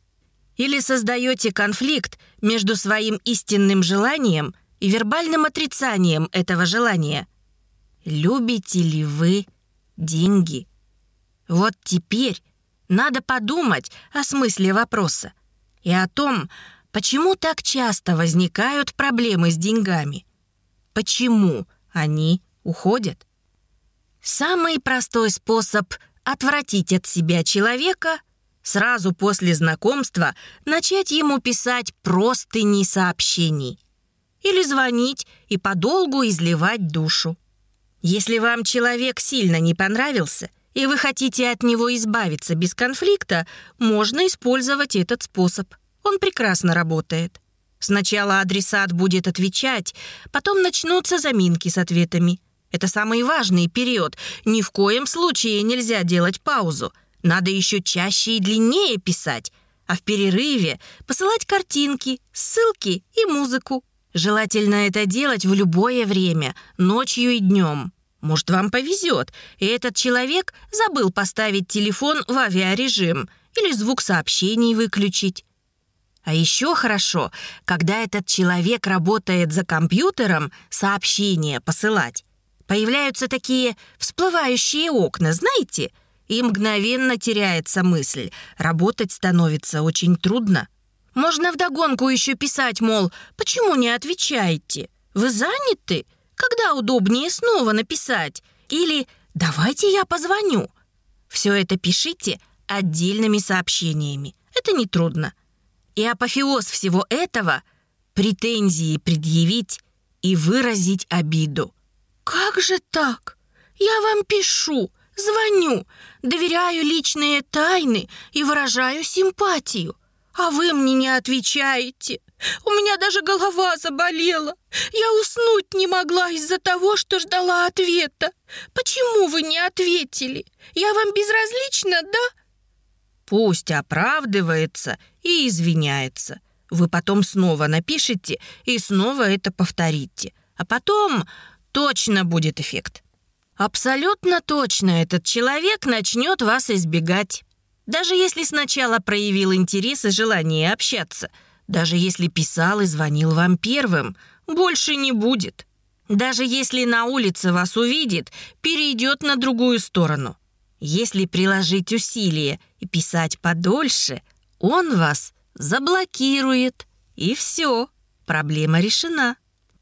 Или создаете конфликт между своим истинным желанием и вербальным отрицанием этого желания? Любите ли вы деньги? Вот теперь надо подумать о смысле вопроса и о том, почему так часто возникают проблемы с деньгами. Почему они уходят? Самый простой способ отвратить от себя человека — сразу после знакомства начать ему писать простыни сообщений. Или звонить и подолгу изливать душу. Если вам человек сильно не понравился — и вы хотите от него избавиться без конфликта, можно использовать этот способ. Он прекрасно работает. Сначала адресат будет отвечать, потом начнутся заминки с ответами. Это самый важный период. Ни в коем случае нельзя делать паузу. Надо еще чаще и длиннее писать, а в перерыве посылать картинки, ссылки и музыку. Желательно это делать в любое время, ночью и днем. Может, вам повезет, и этот человек забыл поставить телефон в авиарежим или звук сообщений выключить. А еще хорошо, когда этот человек работает за компьютером, сообщения посылать. Появляются такие всплывающие окна, знаете? И мгновенно теряется мысль. Работать становится очень трудно. Можно вдогонку еще писать, мол, почему не отвечаете? Вы заняты? Когда удобнее снова написать? Или «давайте я позвоню». Все это пишите отдельными сообщениями. Это нетрудно. И апофеоз всего этого — претензии предъявить и выразить обиду. «Как же так? Я вам пишу, звоню, доверяю личные тайны и выражаю симпатию, а вы мне не отвечаете. У меня даже голова заболела. Я уснуть не могла из-за того, что ждала ответа. Почему вы не ответили? Я вам безразлична, да? Пусть оправдывается и извиняется. Вы потом снова напишите и снова это повторите. А потом точно будет эффект. Абсолютно точно этот человек начнет вас избегать. Даже если сначала проявил интерес и желание общаться – даже если писал и звонил вам первым, больше не будет. Даже если на улице вас увидит, перейдет на другую сторону. Если приложить усилия и писать подольше, он вас заблокирует. И все, проблема решена.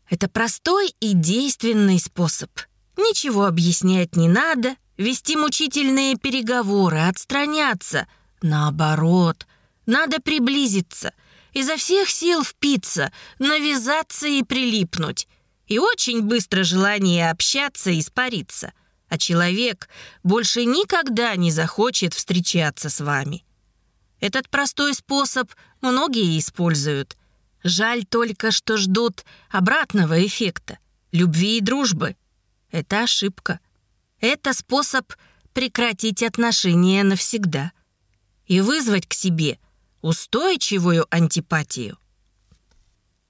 Это простой и действенный способ. Ничего объяснять не надо, вести мучительные переговоры, отстраняться. Наоборот, надо приблизиться – изо всех сил впиться, навязаться и прилипнуть. И очень быстро желание общаться испарится, а человек больше никогда не захочет встречаться с вами. Этот простой способ многие используют. Жаль только, что ждут обратного эффекта — любви и дружбы. Это ошибка. Это способ прекратить отношения навсегда и вызвать к себе — устойчивую антипатию.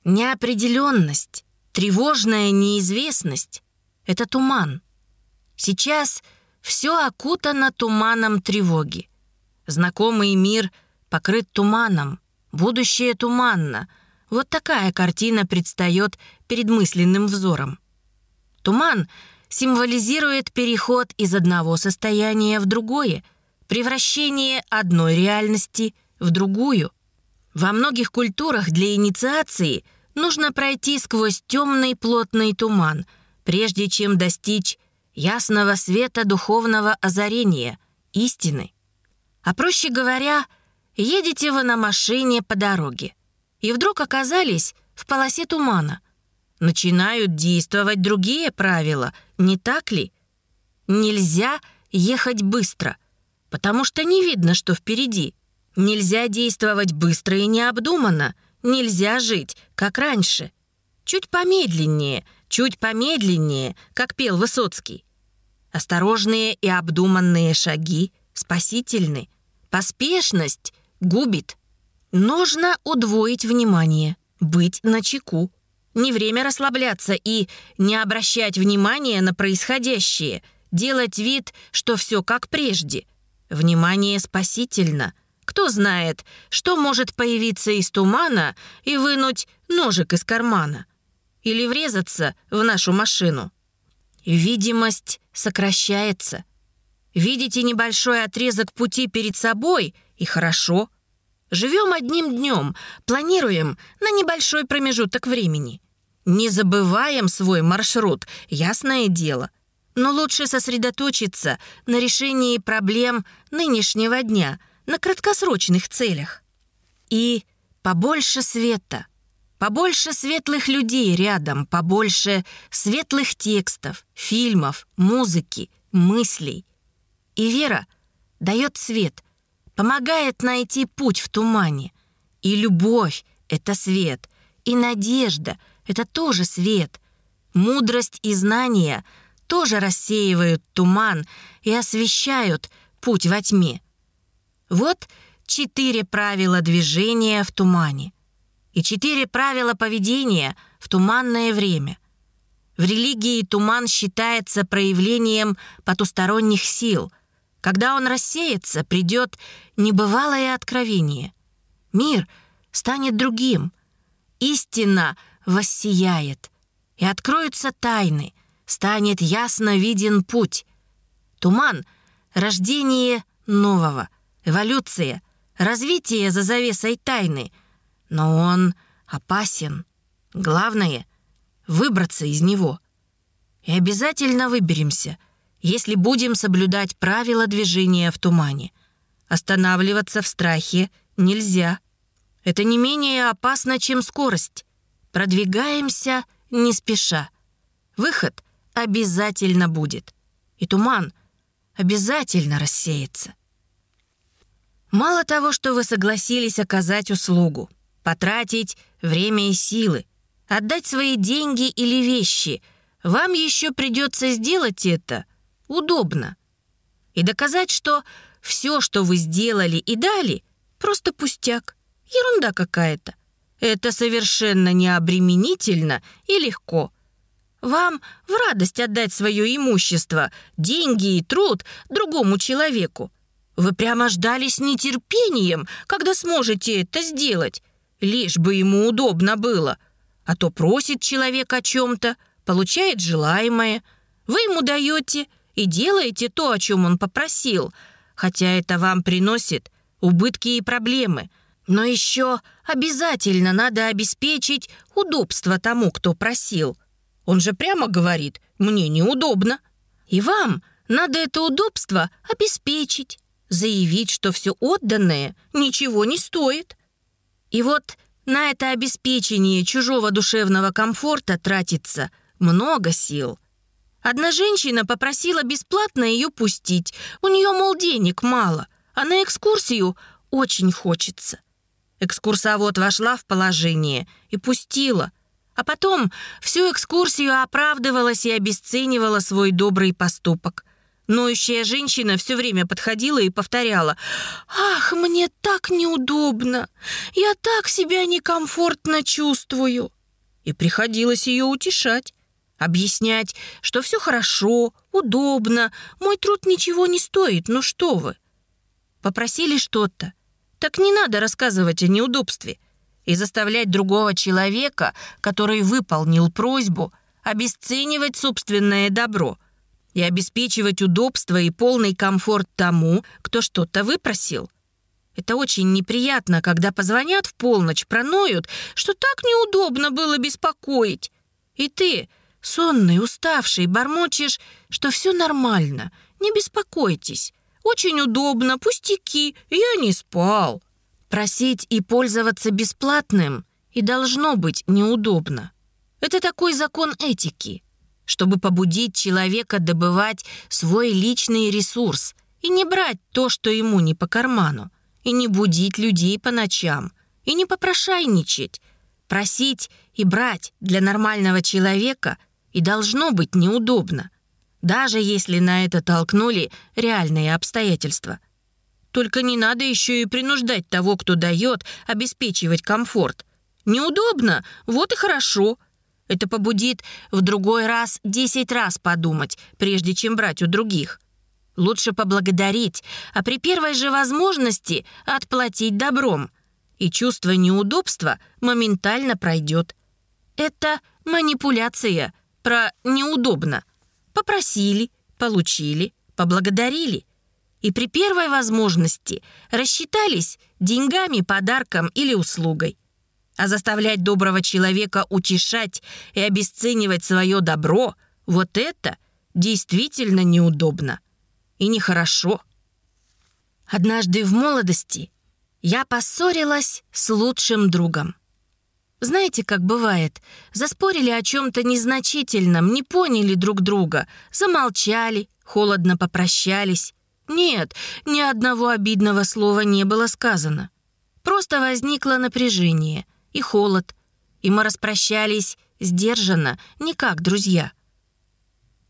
Неопределенность, тревожная неизвестность — это туман. Сейчас все окутано туманом тревоги. Знакомый мир покрыт туманом, будущее туманно. Вот такая картина предстает перед мысленным взором. Туман символизирует переход из одного состояния в другое, превращение одной реальности в другую. Во многих культурах для инициации нужно пройти сквозь темный плотный туман, прежде чем достичь ясного света духовного озарения, истины. А проще говоря, едете вы на машине по дороге и вдруг оказались в полосе тумана. Начинают действовать другие правила, не так ли? Нельзя ехать быстро, потому что не видно, что впереди. Нельзя действовать быстро и необдуманно. Нельзя жить, как раньше. Чуть помедленнее, чуть помедленнее, как пел Высоцкий. Осторожные и обдуманные шаги спасительны. Поспешность губит. Нужно удвоить внимание, быть начеку. Не время расслабляться и не обращать внимания на происходящее, делать вид, что все как прежде. Внимание спасительно. Кто знает, что может появиться из тумана и вынуть ножик из кармана. Или врезаться в нашу машину. Видимость сокращается. Видите небольшой отрезок пути перед собой, и хорошо – Живем одним днем, планируем на небольшой промежуток времени. Не забываем свой маршрут, ясное дело. Но лучше сосредоточиться на решении проблем нынешнего дня, на краткосрочных целях. И побольше света, побольше светлых людей рядом, побольше светлых текстов, фильмов, музыки, мыслей. И вера дает свет – помогает найти путь в тумане. И любовь — это свет, и надежда — это тоже свет. Мудрость и знания тоже рассеивают туман и освещают путь во тьме. Вот четыре правила движения в тумане и четыре правила поведения в туманное время. В религии туман считается проявлением потусторонних сил — когда он рассеется, придет небывалое откровение. Мир станет другим. Истина воссияет. И откроются тайны. Станет ясно виден путь. Туман — рождение нового, эволюция, развитие за завесой тайны. Но он опасен. Главное — выбраться из него. И обязательно выберемся — если будем соблюдать правила движения в тумане. Останавливаться в страхе нельзя. Это не менее опасно, чем скорость. Продвигаемся не спеша. Выход обязательно будет. И туман обязательно рассеется. Мало того, что вы согласились оказать услугу, потратить время и силы, отдать свои деньги или вещи, вам еще придется сделать это удобно. И доказать, что все, что вы сделали и дали, просто пустяк, ерунда какая-то. Это совершенно необременительно и легко. Вам в радость отдать свое имущество, деньги и труд другому человеку. Вы прямо ждали с нетерпением, когда сможете это сделать, лишь бы ему удобно было. А то просит человек о чем-то, получает желаемое. Вы ему даете – и делаете то, о чем он попросил, хотя это вам приносит убытки и проблемы. Но еще обязательно надо обеспечить удобство тому, кто просил. Он же прямо говорит «мне неудобно». И вам надо это удобство обеспечить, заявить, что все отданное ничего не стоит. И вот на это обеспечение чужого душевного комфорта тратится много сил – Одна женщина попросила бесплатно ее пустить. У нее, мол, денег мало, а на экскурсию очень хочется. Экскурсовод вошла в положение и пустила. А потом всю экскурсию оправдывалась и обесценивала свой добрый поступок. Ноющая женщина все время подходила и повторяла «Ах, мне так неудобно! Я так себя некомфортно чувствую!» И приходилось ее утешать. Объяснять, что все хорошо, удобно, мой труд ничего не стоит, ну что вы. Попросили что-то. Так не надо рассказывать о неудобстве и заставлять другого человека, который выполнил просьбу, обесценивать собственное добро и обеспечивать удобство и полный комфорт тому, кто что-то выпросил. Это очень неприятно, когда позвонят в полночь, проноют, что так неудобно было беспокоить. И ты, сонный, уставший, бормочешь, что все нормально, не беспокойтесь. Очень удобно, пустяки, я не спал. Просить и пользоваться бесплатным и должно быть неудобно. Это такой закон этики, чтобы побудить человека добывать свой личный ресурс и не брать то, что ему не по карману, и не будить людей по ночам, и не попрошайничать. Просить и брать для нормального человека и должно быть неудобно, даже если на это толкнули реальные обстоятельства. Только не надо еще и принуждать того, кто дает, обеспечивать комфорт. Неудобно, вот и хорошо. Это побудит в другой раз десять раз подумать, прежде чем брать у других. Лучше поблагодарить, а при первой же возможности отплатить добром. И чувство неудобства моментально пройдет. Это манипуляция про «неудобно». Попросили, получили, поблагодарили и при первой возможности рассчитались деньгами, подарком или услугой. А заставлять доброго человека утешать и обесценивать свое добро – вот это действительно неудобно и нехорошо. Однажды в молодости я поссорилась с лучшим другом. Знаете, как бывает, заспорили о чем-то незначительном, не поняли друг друга, замолчали, холодно попрощались, нет, ни одного обидного слова не было сказано. Просто возникло напряжение и холод, и мы распрощались сдержанно, не как друзья.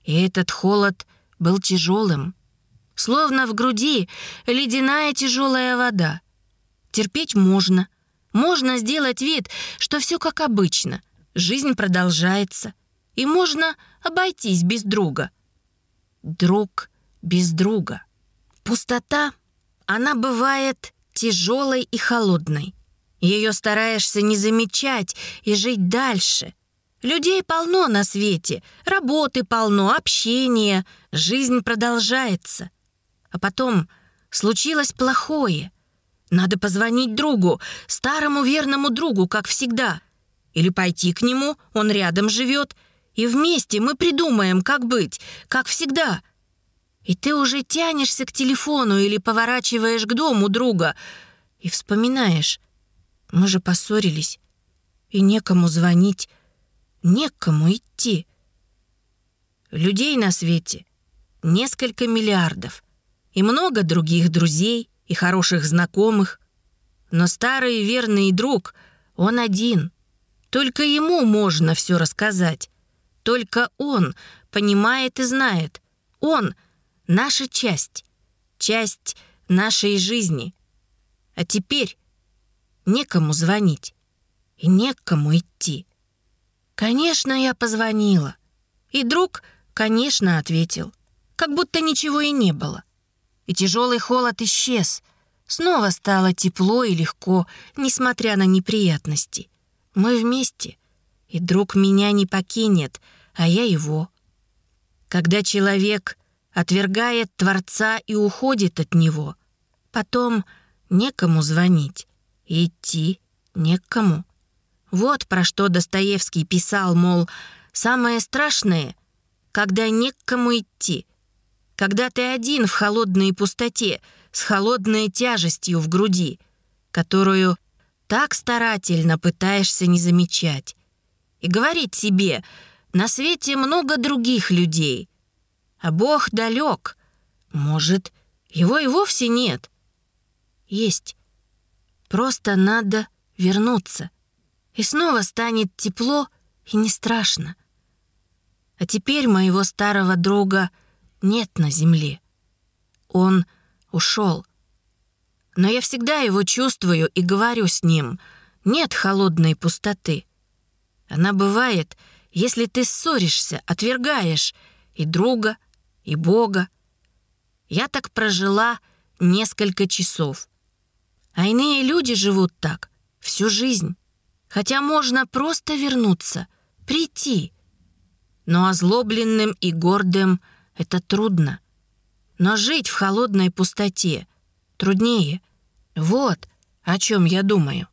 И этот холод был тяжелым, словно в груди ледяная тяжелая вода. Терпеть можно, можно сделать вид, что все как обычно, жизнь продолжается, и можно обойтись без друга. Друг без друга. Пустота, она бывает тяжелой и холодной. Ее стараешься не замечать и жить дальше. Людей полно на свете, работы полно, общения, жизнь продолжается. А потом случилось плохое. Надо позвонить другу, старому верному другу, как всегда. Или пойти к нему, он рядом живет, и вместе мы придумаем, как быть, как всегда — и ты уже тянешься к телефону или поворачиваешь к дому друга и вспоминаешь. Мы же поссорились, и некому звонить, некому идти. Людей на свете несколько миллиардов, и много других друзей и хороших знакомых. Но старый верный друг, он один. Только ему можно все рассказать. Только он понимает и знает. Он — наша часть, часть нашей жизни. А теперь некому звонить и некому идти. Конечно, я позвонила. И друг, конечно, ответил, как будто ничего и не было. И тяжелый холод исчез. Снова стало тепло и легко, несмотря на неприятности. Мы вместе, и друг меня не покинет, а я его. Когда человек отвергает Творца и уходит от Него. Потом некому звонить, идти некому. Вот про что Достоевский писал, мол, самое страшное, когда некому идти, когда ты один в холодной пустоте, с холодной тяжестью в груди, которую так старательно пытаешься не замечать. И говорить себе, на свете много других людей, а Бог далек. Может, его и вовсе нет. Есть. Просто надо вернуться. И снова станет тепло и не страшно. А теперь моего старого друга нет на земле. Он ушел. Но я всегда его чувствую и говорю с ним. Нет холодной пустоты. Она бывает, если ты ссоришься, отвергаешь и друга, и Бога. Я так прожила несколько часов. А иные люди живут так всю жизнь. Хотя можно просто вернуться, прийти. но озлобленным и гордым это трудно. Но жить в холодной пустоте труднее. Вот о чем я думаю.